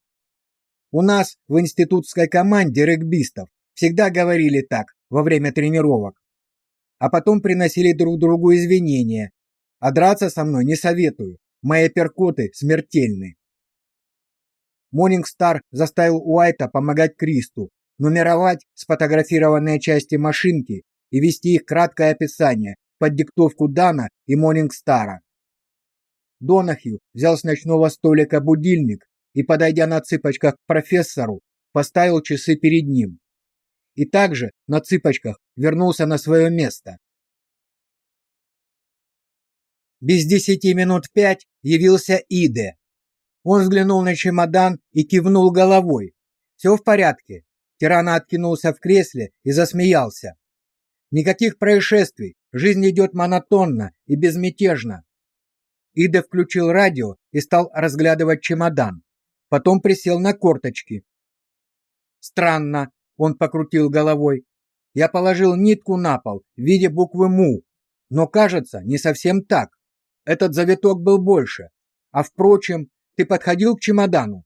У нас в институтской команде регбистов всегда говорили так во время тренировок, а потом приносили друг другу извинения. А драться со мной не советую. Мои перкоты смертельны. Монингстар заставил Уайта помогать Кристу, нумеровать сфотографированные части машинки и вести их краткое описание под диктовку Дана и Монингстара. Донахью взял с ночного столика будильник и, подойдя на цыпочках к профессору, поставил часы перед ним. И также на цыпочках вернулся на свое место. Без десяти минут пять явился Иде. Он взглянул на чемодан и кивнул головой. «Все в порядке». Тиран откинулся в кресле и засмеялся. Никаких происшествий, жизнь идет монотонно и безмятежно. Ида включил радио и стал разглядывать чемодан. Потом присел на корточки. Странно, он покрутил головой. Я положил нитку на пол в виде буквы МУ, но, кажется, не совсем так. Этот завиток был больше. А впрочем, ты подходил к чемодану?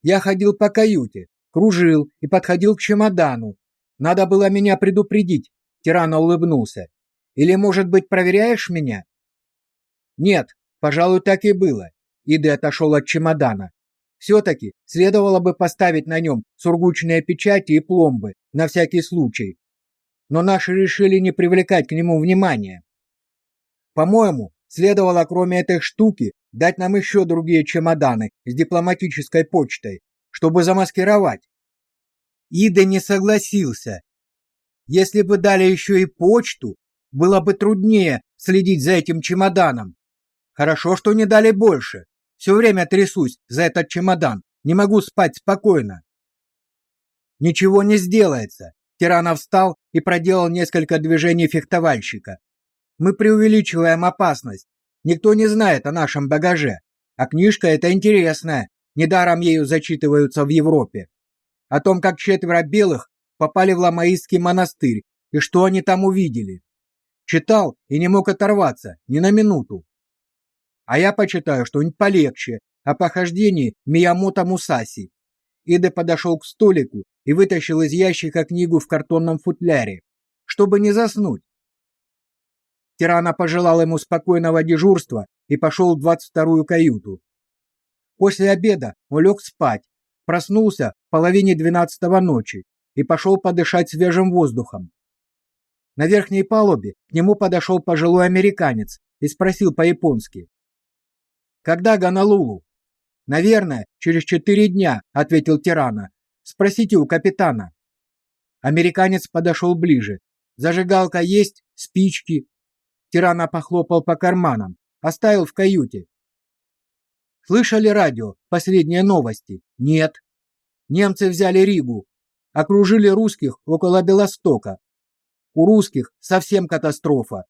Я ходил по каюте, кружил и подходил к чемодану. Надо было меня предупредить. Тирана улыбнулся. Или, может быть, проверяешь меня? Нет, пожалуй, так и было. Иды отошел от чемодана. Все-таки следовало бы поставить на нем сургучные печати и пломбы, на всякий случай. Но наши решили не привлекать к нему внимания. По-моему, следовало кроме этой штуки дать нам еще другие чемоданы с дипломатической почтой, чтобы замаскировать. Ида не согласился. Если бы дали еще и почту, было бы труднее следить за этим чемоданом. Хорошо, что не дали больше. Все время трясусь за этот чемодан. Не могу спать спокойно. Ничего не сделается. Тиранов встал и проделал несколько движений фехтовальщика. Мы преувеличиваем опасность. Никто не знает о нашем багаже. А книжка эта интересная. Недаром ею зачитываются в Европе. О том, как четверо белых попали в Ламаистский монастырь и что они там увидели. Читал и не мог оторваться ни на минуту. А я почитаю что-нибудь полегче о похождении Миямото Мусаси. Иде подошел к столику и вытащил из ящика книгу в картонном футляре, чтобы не заснуть. Тирана пожелал ему спокойного дежурства и пошел в двадцать вторую каюту. После обеда он спать, проснулся в половине двенадцатого ночи и пошел подышать свежим воздухом. На верхней палубе к нему подошел пожилой американец и спросил по-японски: когда Ганалулу? Наверное, через четыре дня, ответил Тирана. Спросите у капитана. Американец подошел ближе. Зажигалка есть, спички. Тирана похлопал по карманам, оставил в каюте. Слышали радио? Последние новости? Нет. Немцы взяли Ригу, окружили русских около Белостока. У русских совсем катастрофа.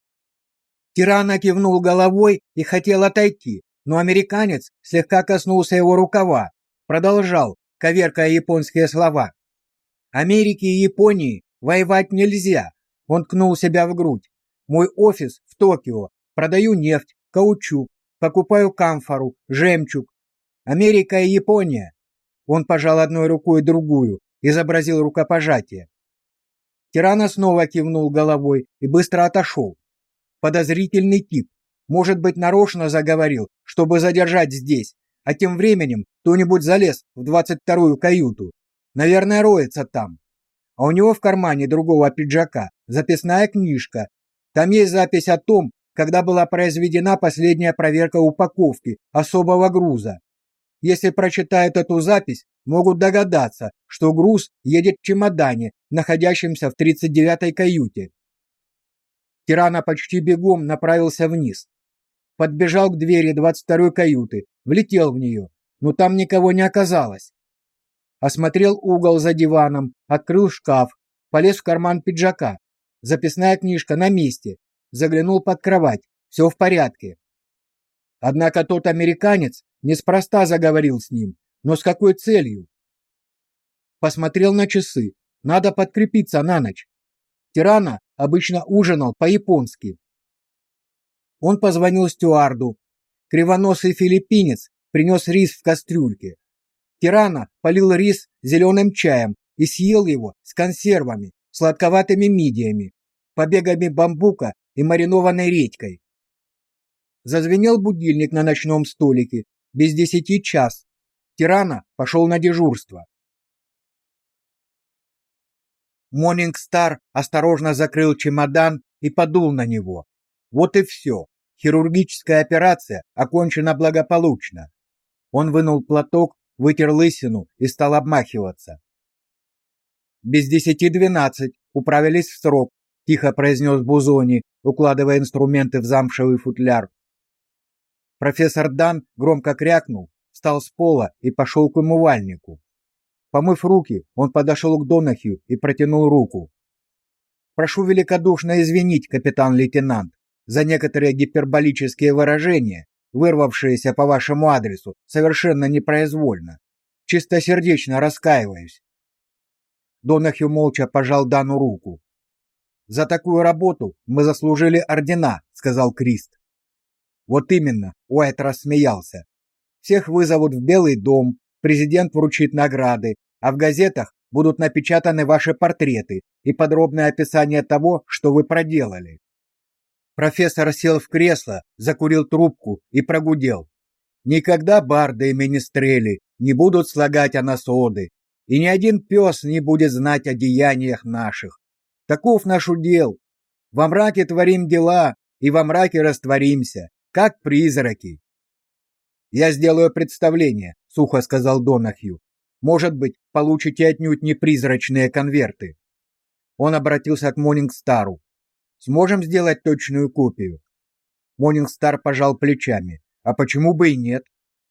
Тирана кивнул головой и хотел отойти, но американец слегка коснулся его рукава, продолжал, коверкая японские слова. Америке и Японии воевать нельзя. Он ткнул себя в грудь. Мой офис в Токио. Продаю нефть, каучук, покупаю камфору, жемчуг. Америка и Япония. Он пожал одной рукой другую, изобразил рукопожатие. Тирана снова кивнул головой и быстро отошел. Подозрительный тип, может быть, нарочно заговорил, чтобы задержать здесь, а тем временем кто-нибудь залез в двадцать вторую каюту. Наверное, роется там. а у него в кармане другого пиджака записная книжка. Там есть запись о том, когда была произведена последняя проверка упаковки особого груза. Если прочитают эту запись, могут догадаться, что груз едет в чемодане, находящемся в 39-й каюте. Тирана почти бегом направился вниз. Подбежал к двери 22-й каюты, влетел в нее, но там никого не оказалось. Осмотрел угол за диваном, открыл шкаф, полез в карман пиджака. Записная книжка на месте. Заглянул под кровать. Все в порядке. Однако тот американец неспроста заговорил с ним, но с какой целью? Посмотрел на часы. Надо подкрепиться на ночь. Тирана обычно ужинал по-японски. Он позвонил стюарду. Кривоносый филиппинец принес рис в кастрюльке. Тирана полил рис зеленым чаем и съел его с консервами, сладковатыми мидиями, побегами бамбука и маринованной редькой. Зазвенел будильник на ночном столике. Без десяти час. Тирана пошел на дежурство. Морнингстар осторожно закрыл чемодан и подул на него. Вот и все. Хирургическая операция окончена благополучно. Он вынул платок, вытер лысину и стал обмахиваться. Без десяти двенадцать управились в срок, тихо произнес Бузони, укладывая инструменты в замшевый футляр. Профессор Дан громко крякнул, встал с пола и пошел к умывальнику. Помыв руки, он подошел к Донахью и протянул руку. Прошу великодушно извинить, капитан-лейтенант, за некоторые гиперболические выражения, вырвавшиеся по вашему адресу совершенно непроизвольно. Чистосердечно раскаиваюсь. Донахью молча пожал Дану руку. За такую работу мы заслужили ордена, сказал Крист. Вот именно, Уайт рассмеялся. Всех вызовут в Белый дом, президент вручит награды, а в газетах будут напечатаны ваши портреты и подробное описание того, что вы проделали. Профессор сел в кресло, закурил трубку и прогудел. Никогда барды и министрели не будут слагать анасоды, и ни один пес не будет знать о деяниях наших. Таков наш удел. Во мраке творим дела, и во мраке растворимся, как призраки. Я сделаю представление, сухо сказал Донахью. Может быть, получите отнюдь не призрачные конверты. Он обратился к Монингстару. Сможем сделать точную копию. Монингстар пожал плечами. А почему бы и нет?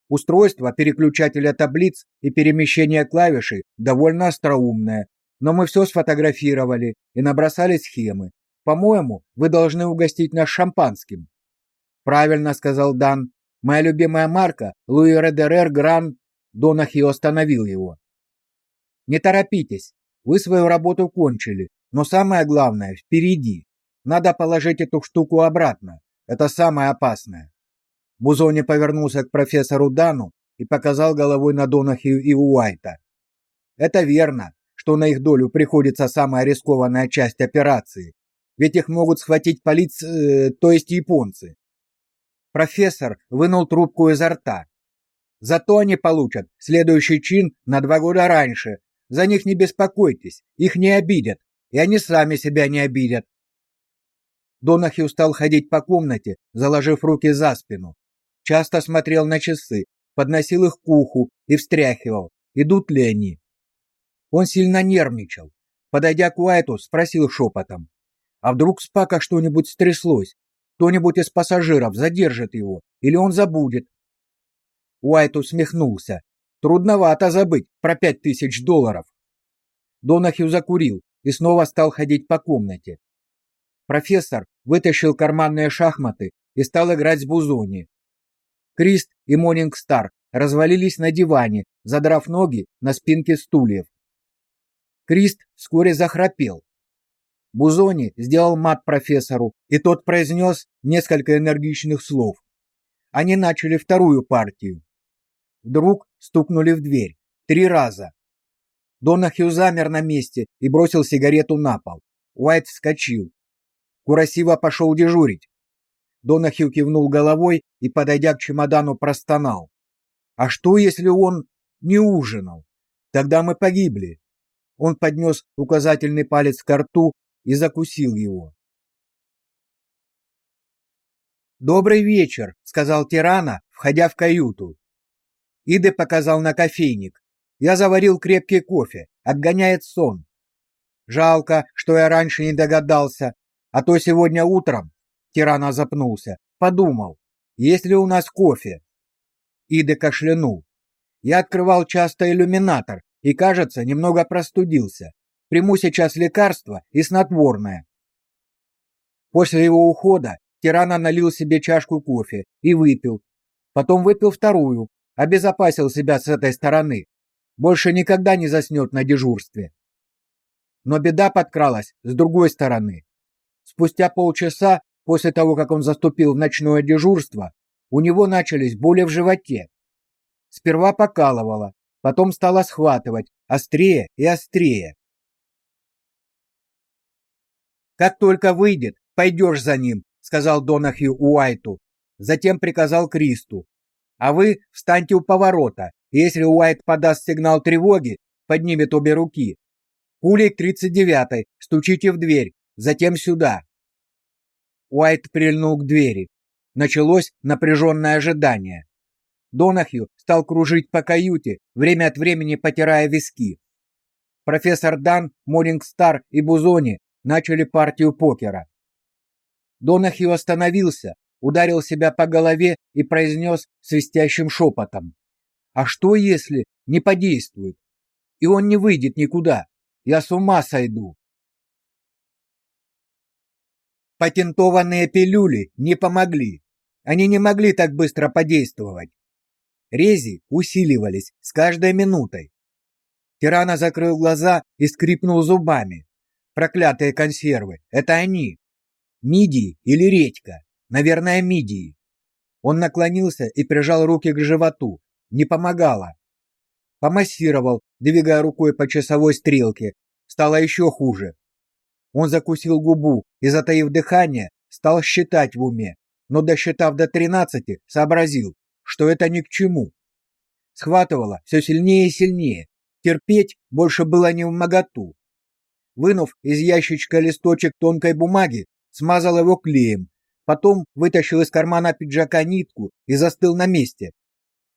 Устройство переключателя таблиц и перемещения клавишей довольно остроумное, но мы все сфотографировали и набросали схемы. По-моему, вы должны угостить нас шампанским. Правильно сказал Дан. Моя любимая марка Луи Редерер Гран Донахио остановил его. Не торопитесь. Вы свою работу кончили, но самое главное впереди. Надо положить эту штуку обратно. Это самое опасное. Бузони повернулся к профессору Дану и показал головой на Донахию и Уайта. Это верно, что на их долю приходится самая рискованная часть операции. Ведь их могут схватить полиция, э, то есть японцы. Профессор вынул трубку изо рта. Зато они получат следующий чин на два года раньше. За них не беспокойтесь, их не обидят, и они сами себя не обидят. Донахью стал ходить по комнате, заложив руки за спину. Часто смотрел на часы, подносил их к уху и встряхивал, идут ли они. Он сильно нервничал. Подойдя к Уайту, спросил шепотом. «А вдруг с Пака что-нибудь стряслось? Кто-нибудь из пассажиров задержит его, или он забудет?» Уайт усмехнулся. «Трудновато забыть про пять тысяч долларов». Донахью закурил и снова стал ходить по комнате. Профессор вытащил карманные шахматы и стал играть с Бузони. Крист и Монинг Стар развалились на диване, задрав ноги на спинке стульев. Крист вскоре захрапел. Бузони сделал мат профессору, и тот произнес несколько энергичных слов. Они начали вторую партию. Вдруг стукнули в дверь. Три раза. Донахью замер на месте и бросил сигарету на пол. Уайт вскочил. Курасива пошел дежурить. Донахью кивнул головой и, подойдя к чемодану, простонал. «А что, если он не ужинал? Тогда мы погибли». Он поднес указательный палец к рту и закусил его. «Добрый вечер», — сказал Тирана, входя в каюту. Иде показал на кофейник. «Я заварил крепкий кофе, отгоняет сон. Жалко, что я раньше не догадался, а то сегодня утром...» Тирана запнулся. Подумал, есть ли у нас кофе? Иде кашлянул. Я открывал часто иллюминатор и, кажется, немного простудился. Приму сейчас лекарство и снотворное. После его ухода Тирана налил себе чашку кофе и выпил. Потом выпил вторую, обезопасил себя с этой стороны. Больше никогда не заснет на дежурстве. Но беда подкралась с другой стороны. Спустя полчаса после того, как он заступил в ночное дежурство, у него начались боли в животе. Сперва покалывало, потом стало схватывать, острее и острее. «Как только выйдет, пойдешь за ним», — сказал Донахью Уайту. Затем приказал Кристу. «А вы встаньте у поворота, если Уайт подаст сигнал тревоги, поднимет обе руки. Пулей к 39-й, стучите в дверь, затем сюда». Уайт прильнул к двери. Началось напряженное ожидание. Донахью стал кружить по каюте, время от времени потирая виски. Профессор Дан, Морингстар и Бузони начали партию покера. Донахью остановился, ударил себя по голове и произнес свистящим шепотом. «А что, если не подействует? И он не выйдет никуда. Я с ума сойду!» Патентованные пилюли не помогли. Они не могли так быстро подействовать. Рези усиливались с каждой минутой. Тирана закрыл глаза и скрипнул зубами. Проклятые консервы это они. Мидии или редька? Наверное, мидии. Он наклонился и прижал руки к животу. Не помогало. Помассировал, двигая рукой по часовой стрелке. Стало еще хуже. Он закусил губу и, затаив дыхание, стал считать в уме, но досчитав до тринадцати, сообразил, что это ни к чему. Схватывало все сильнее и сильнее. Терпеть больше было не в моготу. Вынув из ящичка листочек тонкой бумаги, смазал его клеем, потом вытащил из кармана пиджака нитку и застыл на месте.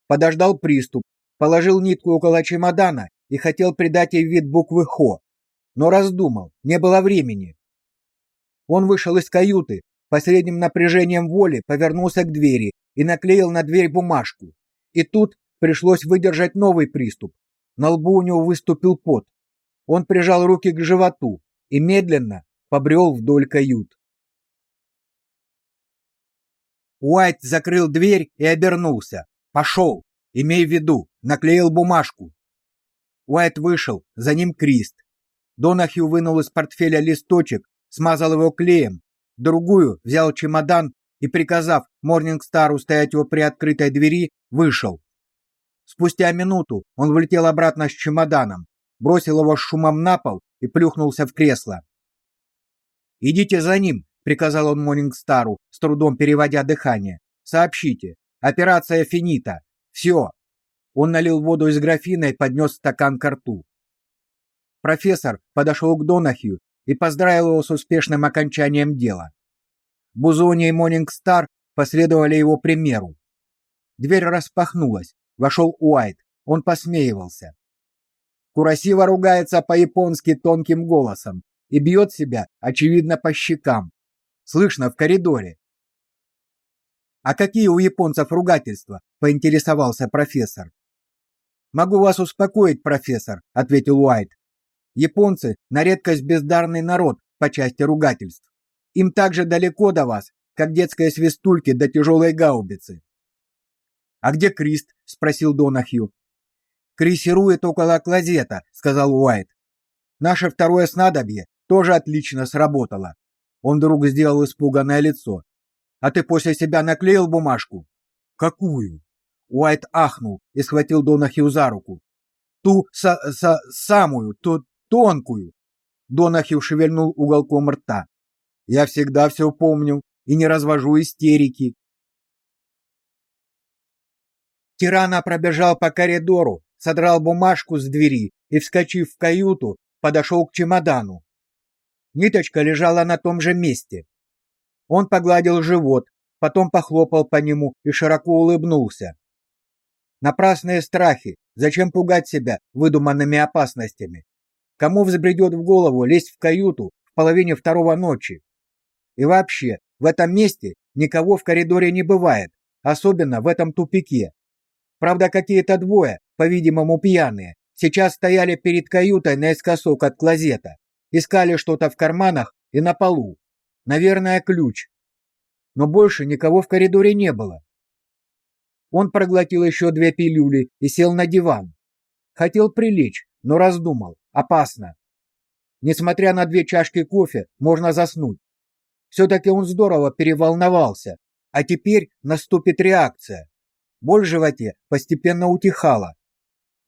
Подождал приступ, положил нитку около чемодана и хотел придать ей вид буквы «Хо», но раздумал, не было времени. Он вышел из каюты, последним напряжением воли повернулся к двери и наклеил на дверь бумажку. И тут пришлось выдержать новый приступ. На лбу у него выступил пот. Он прижал руки к животу и медленно побрел вдоль кают. Уайт закрыл дверь и обернулся. «Пошел! Имей в виду, наклеил бумажку!» Уайт вышел, за ним Крист. Донахью вынул из портфеля листочек, смазал его клеем, другую взял чемодан и, приказав Морнингстару стоять у приоткрытой двери, вышел. Спустя минуту он влетел обратно с чемоданом, бросил его шумом на пол и плюхнулся в кресло. «Идите за ним», — приказал он Морнингстару, с трудом переводя дыхание. «Сообщите. Операция финита. Все». Он налил воду из графина и поднес стакан к рту. Профессор подошел к Донахью и поздравил его с успешным окончанием дела. Бузони и Монингстар последовали его примеру. Дверь распахнулась. Вошел Уайт. Он посмеивался. Курасива ругается по-японски тонким голосом и бьет себя, очевидно, по щекам. Слышно в коридоре. «А какие у японцев ругательства?» — поинтересовался профессор. «Могу вас успокоить, профессор», — ответил Уайт. Японцы на редкость бездарный народ по части ругательств. Им так же далеко до вас, как детские свистульки до тяжелой гаубицы. А где Крист? спросил Донахью. Крейсирует около клозета, сказал Уайт. Наше второе снадобье тоже отлично сработало. Он вдруг сделал испуганное лицо. А ты после себя наклеил бумажку? Какую? Уайт ахнул и схватил Донахью за руку. Ту са са самую, ту тонкую. Донахью шевельнул уголком рта. Я всегда все помню и не развожу истерики. Тирана пробежал по коридору, содрал бумажку с двери и, вскочив в каюту, подошел к чемодану. Ниточка лежала на том же месте. Он погладил живот, потом похлопал по нему и широко улыбнулся. Напрасные страхи, зачем пугать себя выдуманными опасностями? Кому взбредет в голову лезть в каюту в половине второго ночи? И вообще, в этом месте никого в коридоре не бывает, особенно в этом тупике. Правда, какие-то двое, по-видимому, пьяные, сейчас стояли перед каютой наискосок от клозета, искали что-то в карманах и на полу. Наверное, ключ. Но больше никого в коридоре не было. Он проглотил еще две пилюли и сел на диван. Хотел прилечь, но раздумал. Опасно. Несмотря на две чашки кофе, можно заснуть. Все-таки он здорово переволновался, а теперь наступит реакция. Боль в животе постепенно утихала.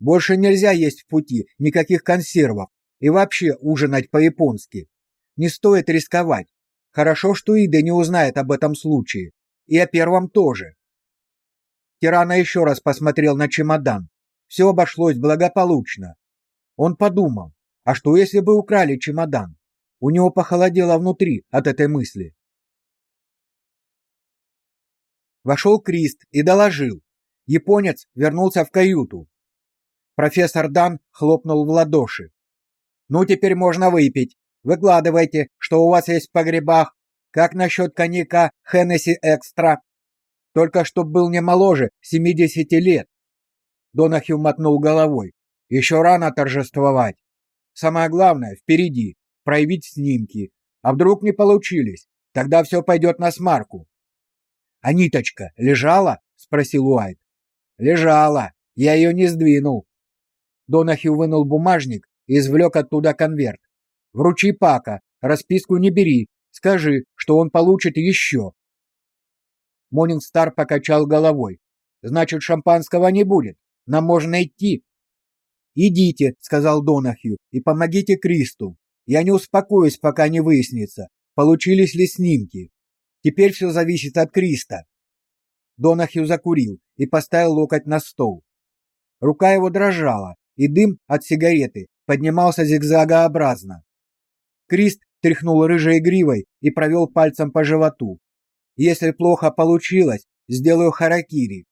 Больше нельзя есть в пути никаких консервов и вообще ужинать по-японски. Не стоит рисковать. Хорошо, что Ида не узнает об этом случае. И о первом тоже. Тирана еще раз посмотрел на чемодан. Все обошлось благополучно. Он подумал, а что если бы украли чемодан? У него похолодело внутри от этой мысли. Вошел Крист и доложил. Японец вернулся в каюту. Профессор Дан хлопнул в ладоши. «Ну, теперь можно выпить. Выкладывайте, что у вас есть в погребах. Как насчет коньяка Хеннесси Экстра? Только чтоб был не моложе 70 лет». Донахью мотнул головой. «Еще рано торжествовать. Самое главное впереди проявить снимки. А вдруг не получились? Тогда все пойдет на смарку. А ниточка лежала? спросил Уайт. Лежала. Я ее не сдвинул. Донахью вынул бумажник и извлек оттуда конверт. Вручи Пака, расписку не бери. Скажи, что он получит еще. Монингстар покачал головой. Значит, шампанского не будет. Нам можно идти. Идите, сказал Донахью, и помогите Кристу. Я не успокоюсь, пока не выяснится, получились ли снимки. Теперь все зависит от Криста. Донахью закурил и поставил локоть на стол. Рука его дрожала, и дым от сигареты поднимался зигзагообразно. Крист тряхнул рыжей гривой и провел пальцем по животу. Если плохо получилось, сделаю харакири.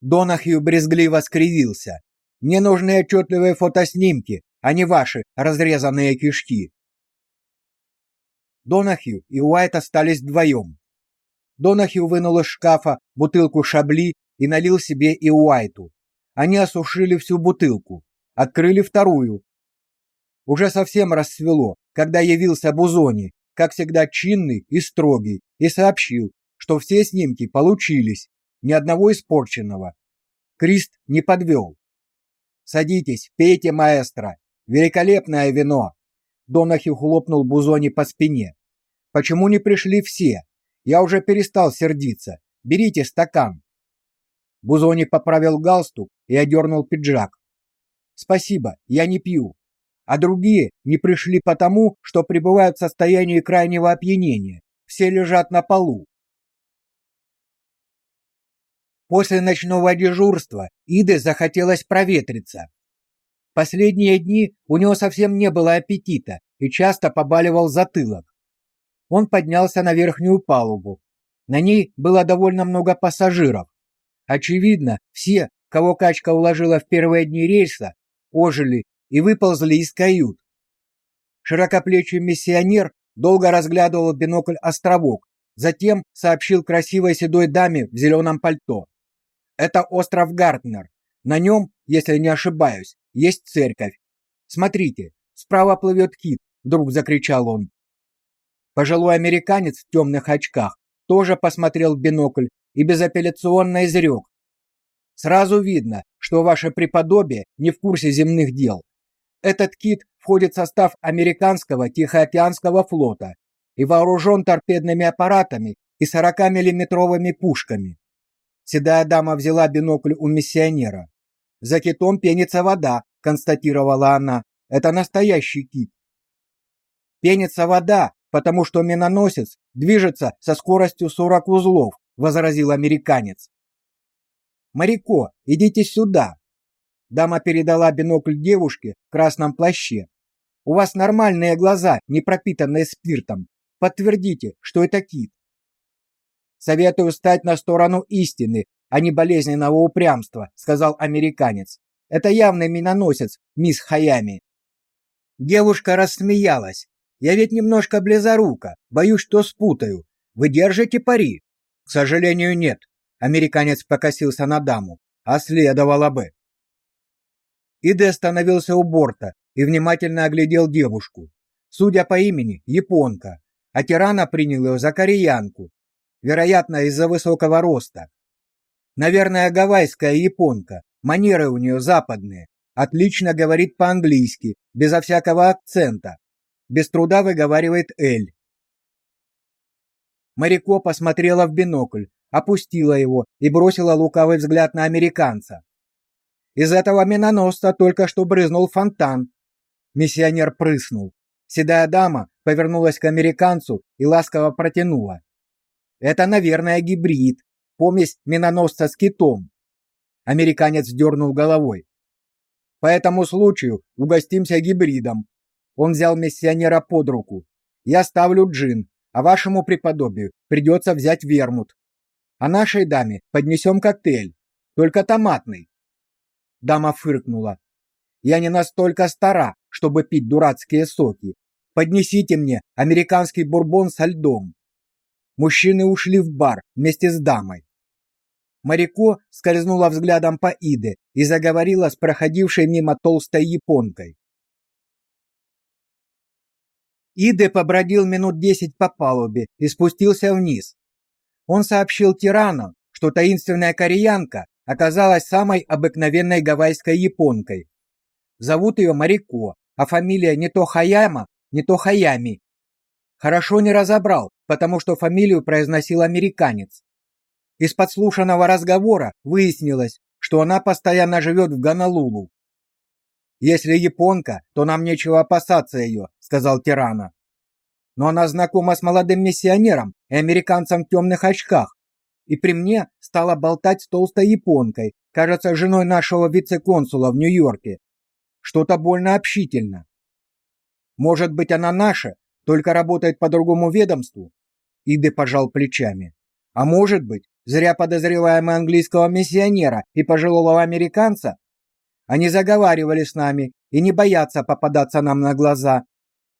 Донахью брезгливо скривился. Мне нужны отчетливые фотоснимки, а не ваши разрезанные кишки. Донахью и Уайт остались вдвоем. Донахью вынул из шкафа бутылку шабли и налил себе и Уайту. Они осушили всю бутылку, открыли вторую. Уже совсем рассвело, когда явился Бузони, как всегда чинный и строгий, и сообщил, что все снимки получились, ни одного испорченного. Крист не подвел. «Садитесь, пейте, маэстро, Великолепное вино. Донахи хлопнул Бузони по спине. Почему не пришли все? Я уже перестал сердиться. Берите стакан. Бузони поправил галстук и одернул пиджак. Спасибо, я не пью. А другие не пришли потому, что пребывают в состоянии крайнего опьянения. Все лежат на полу. После ночного дежурства Иде захотелось проветриться. Последние дни у него совсем не было аппетита и часто побаливал затылок. Он поднялся на верхнюю палубу. На ней было довольно много пассажиров. Очевидно, все, кого качка уложила в первые дни рейса, ожили и выползли из кают. Широкоплечий миссионер долго разглядывал бинокль островок, затем сообщил красивой седой даме в зеленом пальто. «Это остров Гартнер. На нем, если не ошибаюсь, есть церковь. Смотрите, справа плывет кит, вдруг закричал он. Пожилой американец в темных очках тоже посмотрел в бинокль и безапелляционно изрек. Сразу видно, что ваше преподобие не в курсе земных дел. Этот кит входит в состав американского Тихоокеанского флота и вооружен торпедными аппаратами и 40-миллиметровыми пушками. Седая дама взяла бинокль у миссионера. За китом пенится вода, констатировала она. Это настоящий кит. Пенится вода, потому что миноносец движется со скоростью 40 узлов, возразил американец. Марико, идите сюда. Дама передала бинокль девушке в красном плаще. У вас нормальные глаза, не пропитанные спиртом. Подтвердите, что это кит. Советую стать на сторону истины, а не болезненного упрямства, сказал американец. Это явный миноносец, мисс Хаями. Девушка рассмеялась. Я ведь немножко близорука, боюсь, что спутаю. Вы держите пари? К сожалению, нет. Американец покосился на даму. А следовало бы. Иде остановился у борта и внимательно оглядел девушку. Судя по имени, японка, а тирана принял ее за кореянку, вероятно, из-за высокого роста. Наверное, гавайская японка, манеры у нее западные, отлично говорит по-английски, безо всякого акцента, без труда выговаривает «эль». Марико посмотрела в бинокль, опустила его и бросила лукавый взгляд на американца. Из этого миноносца только что брызнул фонтан. Миссионер прыснул. Седая дама повернулась к американцу и ласково протянула: "Это, наверное, гибрид, помесь миноносца с китом". Американец дернул головой. "По этому случаю угостимся гибридом". Он взял миссионера под руку. "Я ставлю джин, а вашему преподобию придется взять вермут. А нашей даме поднесем коктейль, только томатный. Дама фыркнула. Я не настолько стара, чтобы пить дурацкие соки. Поднесите мне американский бурбон со льдом. Мужчины ушли в бар вместе с дамой. Марико скользнула взглядом по Иде и заговорила с проходившей мимо толстой японкой. Иде побродил минут десять по палубе и спустился вниз. Он сообщил тирану, что таинственная кореянка оказалась самой обыкновенной гавайской японкой. Зовут ее Марико, а фамилия не то Хаяма, не то Хаями. Хорошо не разобрал, потому что фамилию произносил американец. Из подслушанного разговора выяснилось, что она постоянно живет в Гонолулу. Если японка, то нам нечего опасаться ее», — сказал Тирана. Но она знакома с молодым миссионером и американцем в темных очках, и при мне стала болтать с толстой японкой, кажется, женой нашего вице-консула в Нью-Йорке. Что-то больно общительно. Может быть, она наша, только работает по другому ведомству? Иды пожал плечами. А может быть, зря подозреваем английского миссионера и пожилого американца? Они заговаривали с нами и не боятся попадаться нам на глаза.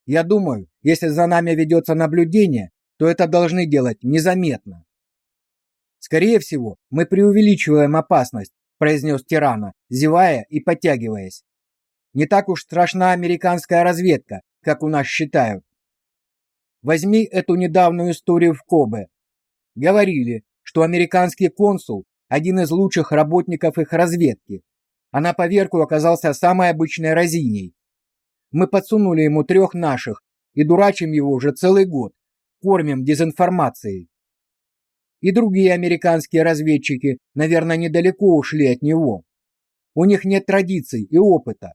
Я думаю, если за нами ведется наблюдение, то это должны делать незаметно. Скорее всего, мы преувеличиваем опасность, произнес Тирана, зевая и подтягиваясь. Не так уж страшна американская разведка, как у нас считают. Возьми эту недавнюю историю в Кобе. Говорили, что американский консул один из лучших работников их разведки, а на поверку оказался самой обычной разиней. Мы подсунули ему трех наших и дурачим его уже целый год, кормим дезинформацией и другие американские разведчики, наверное, недалеко ушли от него. У них нет традиций и опыта.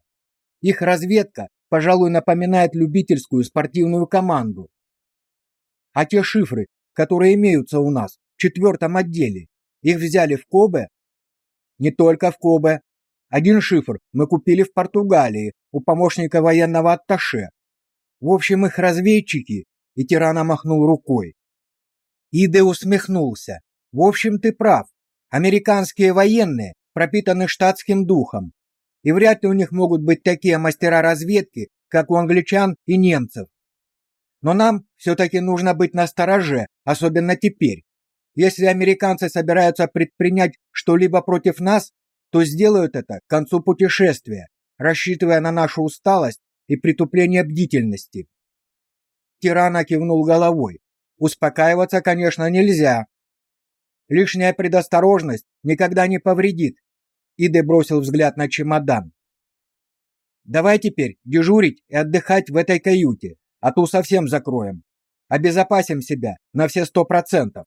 Их разведка, пожалуй, напоминает любительскую спортивную команду. А те шифры, которые имеются у нас в четвертом отделе, их взяли в Кобе? Не только в Кобе. Один шифр мы купили в Португалии у помощника военного атташе. В общем, их разведчики, и Тирана махнул рукой, Иде усмехнулся. В общем, ты прав. Американские военные пропитаны штатским духом. И вряд ли у них могут быть такие мастера разведки, как у англичан и немцев. Но нам все-таки нужно быть настороже, особенно теперь. Если американцы собираются предпринять что-либо против нас, то сделают это к концу путешествия, рассчитывая на нашу усталость и притупление бдительности. Тирана кивнул головой. Успокаиваться, конечно, нельзя. Лишняя предосторожность никогда не повредит. Иде бросил взгляд на чемодан. Давай теперь дежурить и отдыхать в этой каюте, а то совсем закроем. Обезопасим себя на все сто процентов.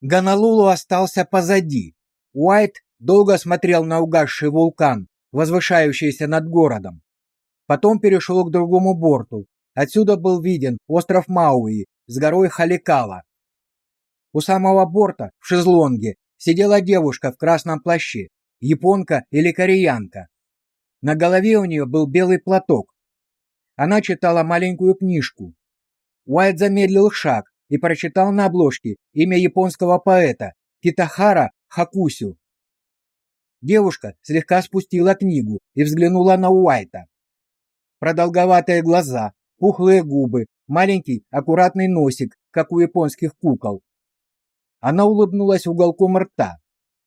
Гонолулу остался позади. Уайт долго смотрел на угасший вулкан, возвышающийся над городом. Потом перешел к другому борту, Отсюда был виден остров Мауи с горой Халикала. У самого борта, в шезлонге, сидела девушка в красном плаще, японка или кореянка. На голове у нее был белый платок. Она читала маленькую книжку. Уайт замедлил шаг и прочитал на обложке имя японского поэта Китахара Хакусю. Девушка слегка спустила книгу и взглянула на Уайта. Продолговатые глаза, пухлые губы, маленький аккуратный носик, как у японских кукол. Она улыбнулась уголком рта.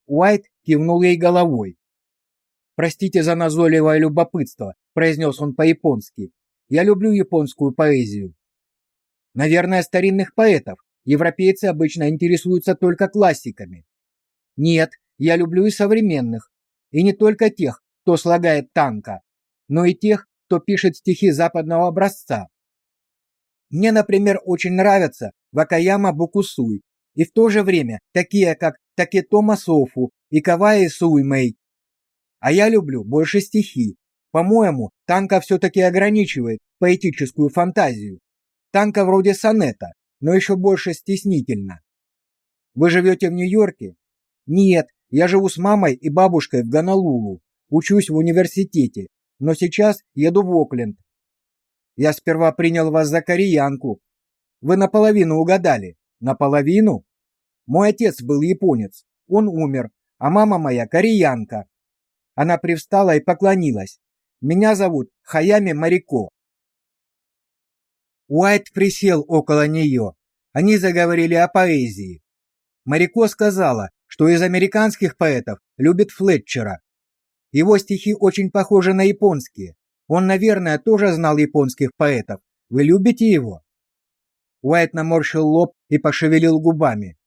Уайт кивнул ей головой. Простите за назойливое любопытство, произнес он по-японски. Я люблю японскую поэзию. Наверное, старинных поэтов. Европейцы обычно интересуются только классиками. Нет, я люблю и современных. И не только тех, кто слагает танка, но и тех, кто пишет стихи западного образца. Мне, например, очень нравятся Вакаяма Букусуй, и в то же время такие, как Такетома Софу и Каваи Суймей, а я люблю больше стихи. По-моему, Танка все-таки ограничивает поэтическую фантазию. Танка вроде сонета, но еще больше стеснительно. Вы живете в Нью-Йорке? Нет, я живу с мамой и бабушкой в Гонолулу. Учусь в университете, но сейчас еду в Окленд. Я сперва принял вас за кореянку. Вы наполовину угадали. Наполовину? Мой отец был японец. Он умер, а мама моя кореянка. Она привстала и поклонилась. Меня зовут Хаями Марико. Уайт присел около нее. Они заговорили о поэзии. Марико сказала, что из американских поэтов любит Флетчера. Его стихи очень похожи на японские. Он, наверное, тоже знал японских поэтов. Вы любите его? Уайт наморщил лоб и пошевелил губами.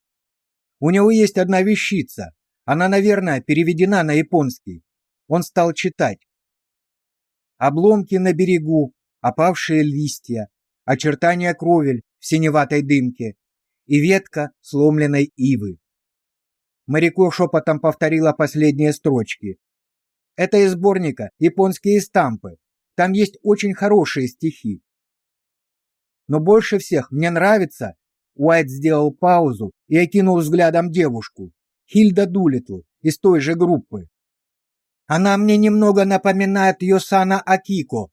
У него есть одна вещица. Она, наверное, переведена на японский. Он стал читать. Обломки на берегу, опавшие листья, очертания кровель в синеватой дымке и ветка сломленной ивы. Моряко шепотом повторила последние строчки. Это из сборника «Японские стампы». Там есть очень хорошие стихи. Но больше всех мне нравится... Уайт сделал паузу и окинул взглядом девушку. Хильда Дулитл из той же группы. Она мне немного напоминает Йосана Акико.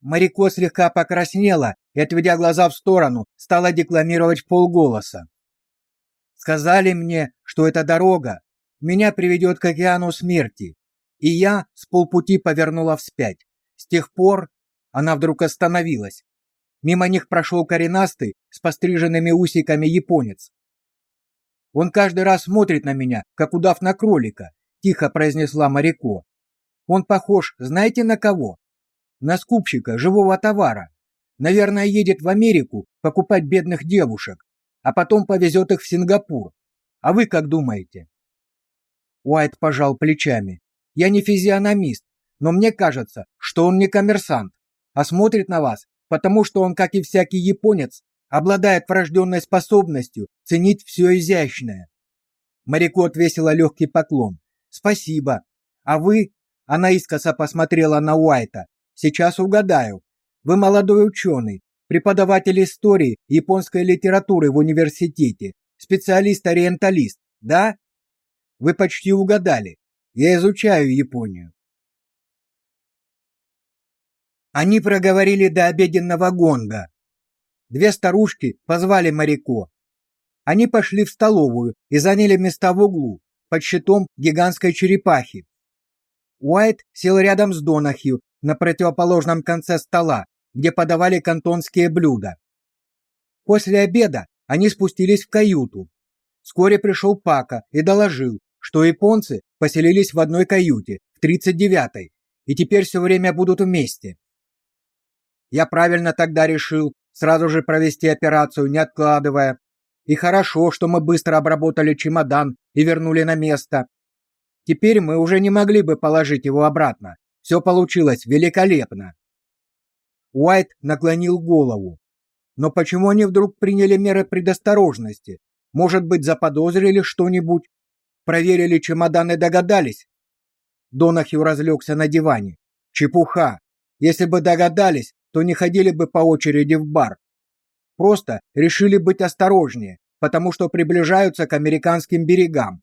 Марико слегка покраснела и, отведя глаза в сторону, стала декламировать в полголоса. Сказали мне, что эта дорога меня приведет к океану смерти, и я с полпути повернула вспять. С тех пор она вдруг остановилась. Мимо них прошел коренастый с постриженными усиками японец. Он каждый раз смотрит на меня, как удав на кролика, тихо произнесла Марико. Он похож, знаете на кого? На скупщика живого товара. Наверное, едет в Америку покупать бедных девушек, а потом повезет их в Сингапур. А вы как думаете? Уайт пожал плечами. Я не физиономист, но мне кажется, что он не коммерсант, а смотрит на вас, потому что он, как и всякий японец, обладает врожденной способностью ценить все изящное. Марико отвесила легкий поклон. Спасибо. А вы? Она искоса посмотрела на Уайта. Сейчас угадаю. Вы молодой ученый, преподаватель истории японской литературы в университете, специалист-ориенталист, да? Вы почти угадали. Я изучаю Японию. Они проговорили до обеденного гонга. Две старушки позвали Марико. Они пошли в столовую и заняли места в углу, под щитом гигантской черепахи. Уайт сел рядом с Донахью на противоположном конце стола, где подавали кантонские блюда. После обеда они спустились в каюту. Вскоре пришел Пака и доложил, что японцы поселились в одной каюте, в 39-й, и теперь все время будут вместе. Я правильно тогда решил сразу же провести операцию, не откладывая, и хорошо, что мы быстро обработали чемодан и вернули на место. Теперь мы уже не могли бы положить его обратно. Все получилось великолепно. Уайт наклонил голову. Но почему они вдруг приняли меры предосторожности? Может быть, заподозрили что-нибудь? Проверили чемодан и догадались? Донахью разлегся на диване. Чепуха. Если бы догадались, то не ходили бы по очереди в бар. Просто решили быть осторожнее, потому что приближаются к американским берегам.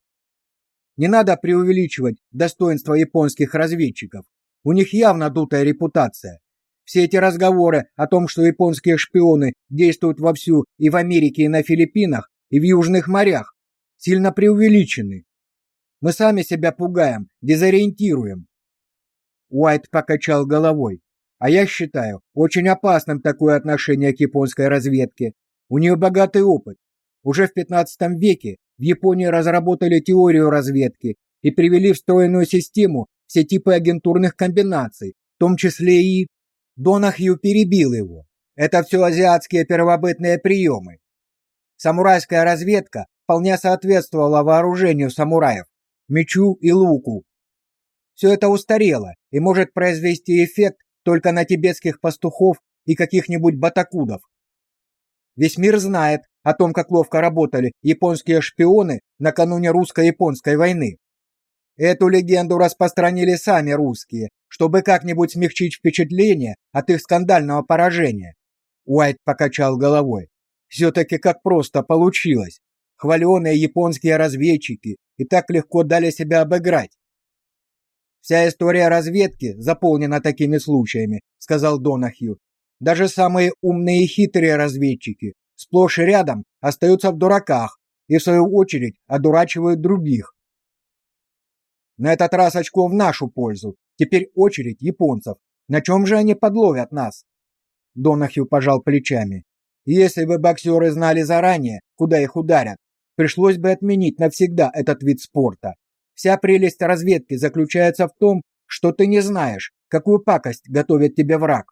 Не надо преувеличивать достоинство японских разведчиков. У них явно дутая репутация. Все эти разговоры о том, что японские шпионы действуют вовсю и в Америке, и на Филиппинах, и в южных морях, сильно преувеличены. Мы сами себя пугаем, дезориентируем. Уайт покачал головой. А я считаю очень опасным такое отношение к японской разведке. У нее богатый опыт. Уже в 15 веке в Японии разработали теорию разведки и привели встроенную систему все типы агентурных комбинаций, в том числе и Донахью перебил его. Это все азиатские первобытные приемы. Самурайская разведка вполне соответствовала вооружению самураев, мечу и луку. Все это устарело и может произвести эффект только на тибетских пастухов и каких-нибудь батакудов. Весь мир знает о том, как ловко работали японские шпионы накануне русско-японской войны. Эту легенду распространили сами русские, чтобы как-нибудь смягчить впечатление от их скандального поражения. Уайт покачал головой. Все-таки как просто получилось. Хваленые японские разведчики и так легко дали себя обыграть. Вся история разведки заполнена такими случаями, сказал Донахью. Даже самые умные и хитрые разведчики сплошь и рядом остаются в дураках и в свою очередь одурачивают других. На этот раз очко в нашу пользу. Теперь очередь японцев. На чем же они подловят нас? Донахью пожал плечами. Если бы боксеры знали заранее, куда их ударят, пришлось бы отменить навсегда этот вид спорта. Вся прелесть разведки заключается в том, что ты не знаешь, какую пакость готовит тебе враг.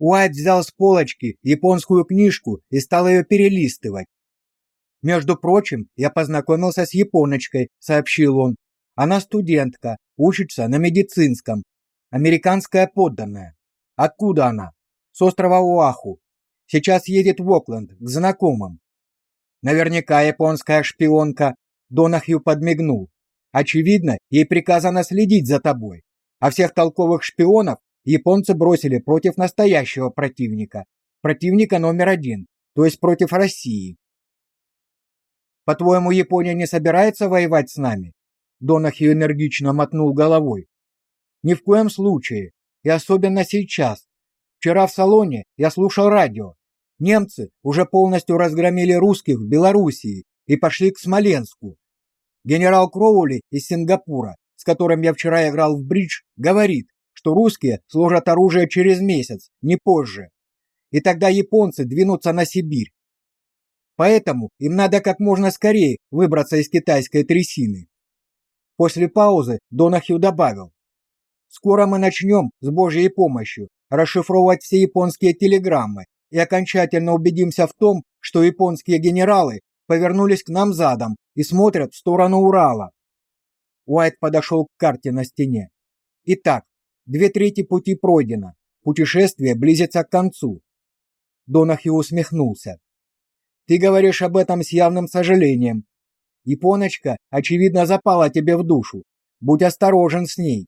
Уайт взял с полочки японскую книжку и стал ее перелистывать. Между прочим, я познакомился с японочкой, сообщил он. Она студентка, учится на медицинском. Американская подданная. Откуда она? С острова Оаху. Сейчас едет в Окленд к знакомым. Наверняка японская шпионка. Донахью подмигнул. Очевидно, ей приказано следить за тобой. А всех толковых шпионов японцы бросили против настоящего противника. Противника номер один, то есть против России. По-твоему, Япония не собирается воевать с нами? Донахью энергично мотнул головой. Ни в коем случае, и особенно сейчас. Вчера в салоне я слушал радио. Немцы уже полностью разгромили русских в Белоруссии и пошли к Смоленску. Генерал Кроули из Сингапура, с которым я вчера играл в бридж, говорит, что русские сложат оружие через месяц, не позже. И тогда японцы двинутся на Сибирь. Поэтому им надо как можно скорее выбраться из китайской трясины. После паузы Донахью добавил: "Скоро мы начнем с Божьей помощью расшифровывать все японские телеграммы и окончательно убедимся в том, что японские генералы повернулись к нам задом и смотрят в сторону Урала". Уайт подошел к карте на стене. Итак, две трети пути пройдено. Путешествие близится к концу. Донахью усмехнулся. Ты говоришь об этом с явным сожалением. Японочка, очевидно, запала тебе в душу. Будь осторожен с ней.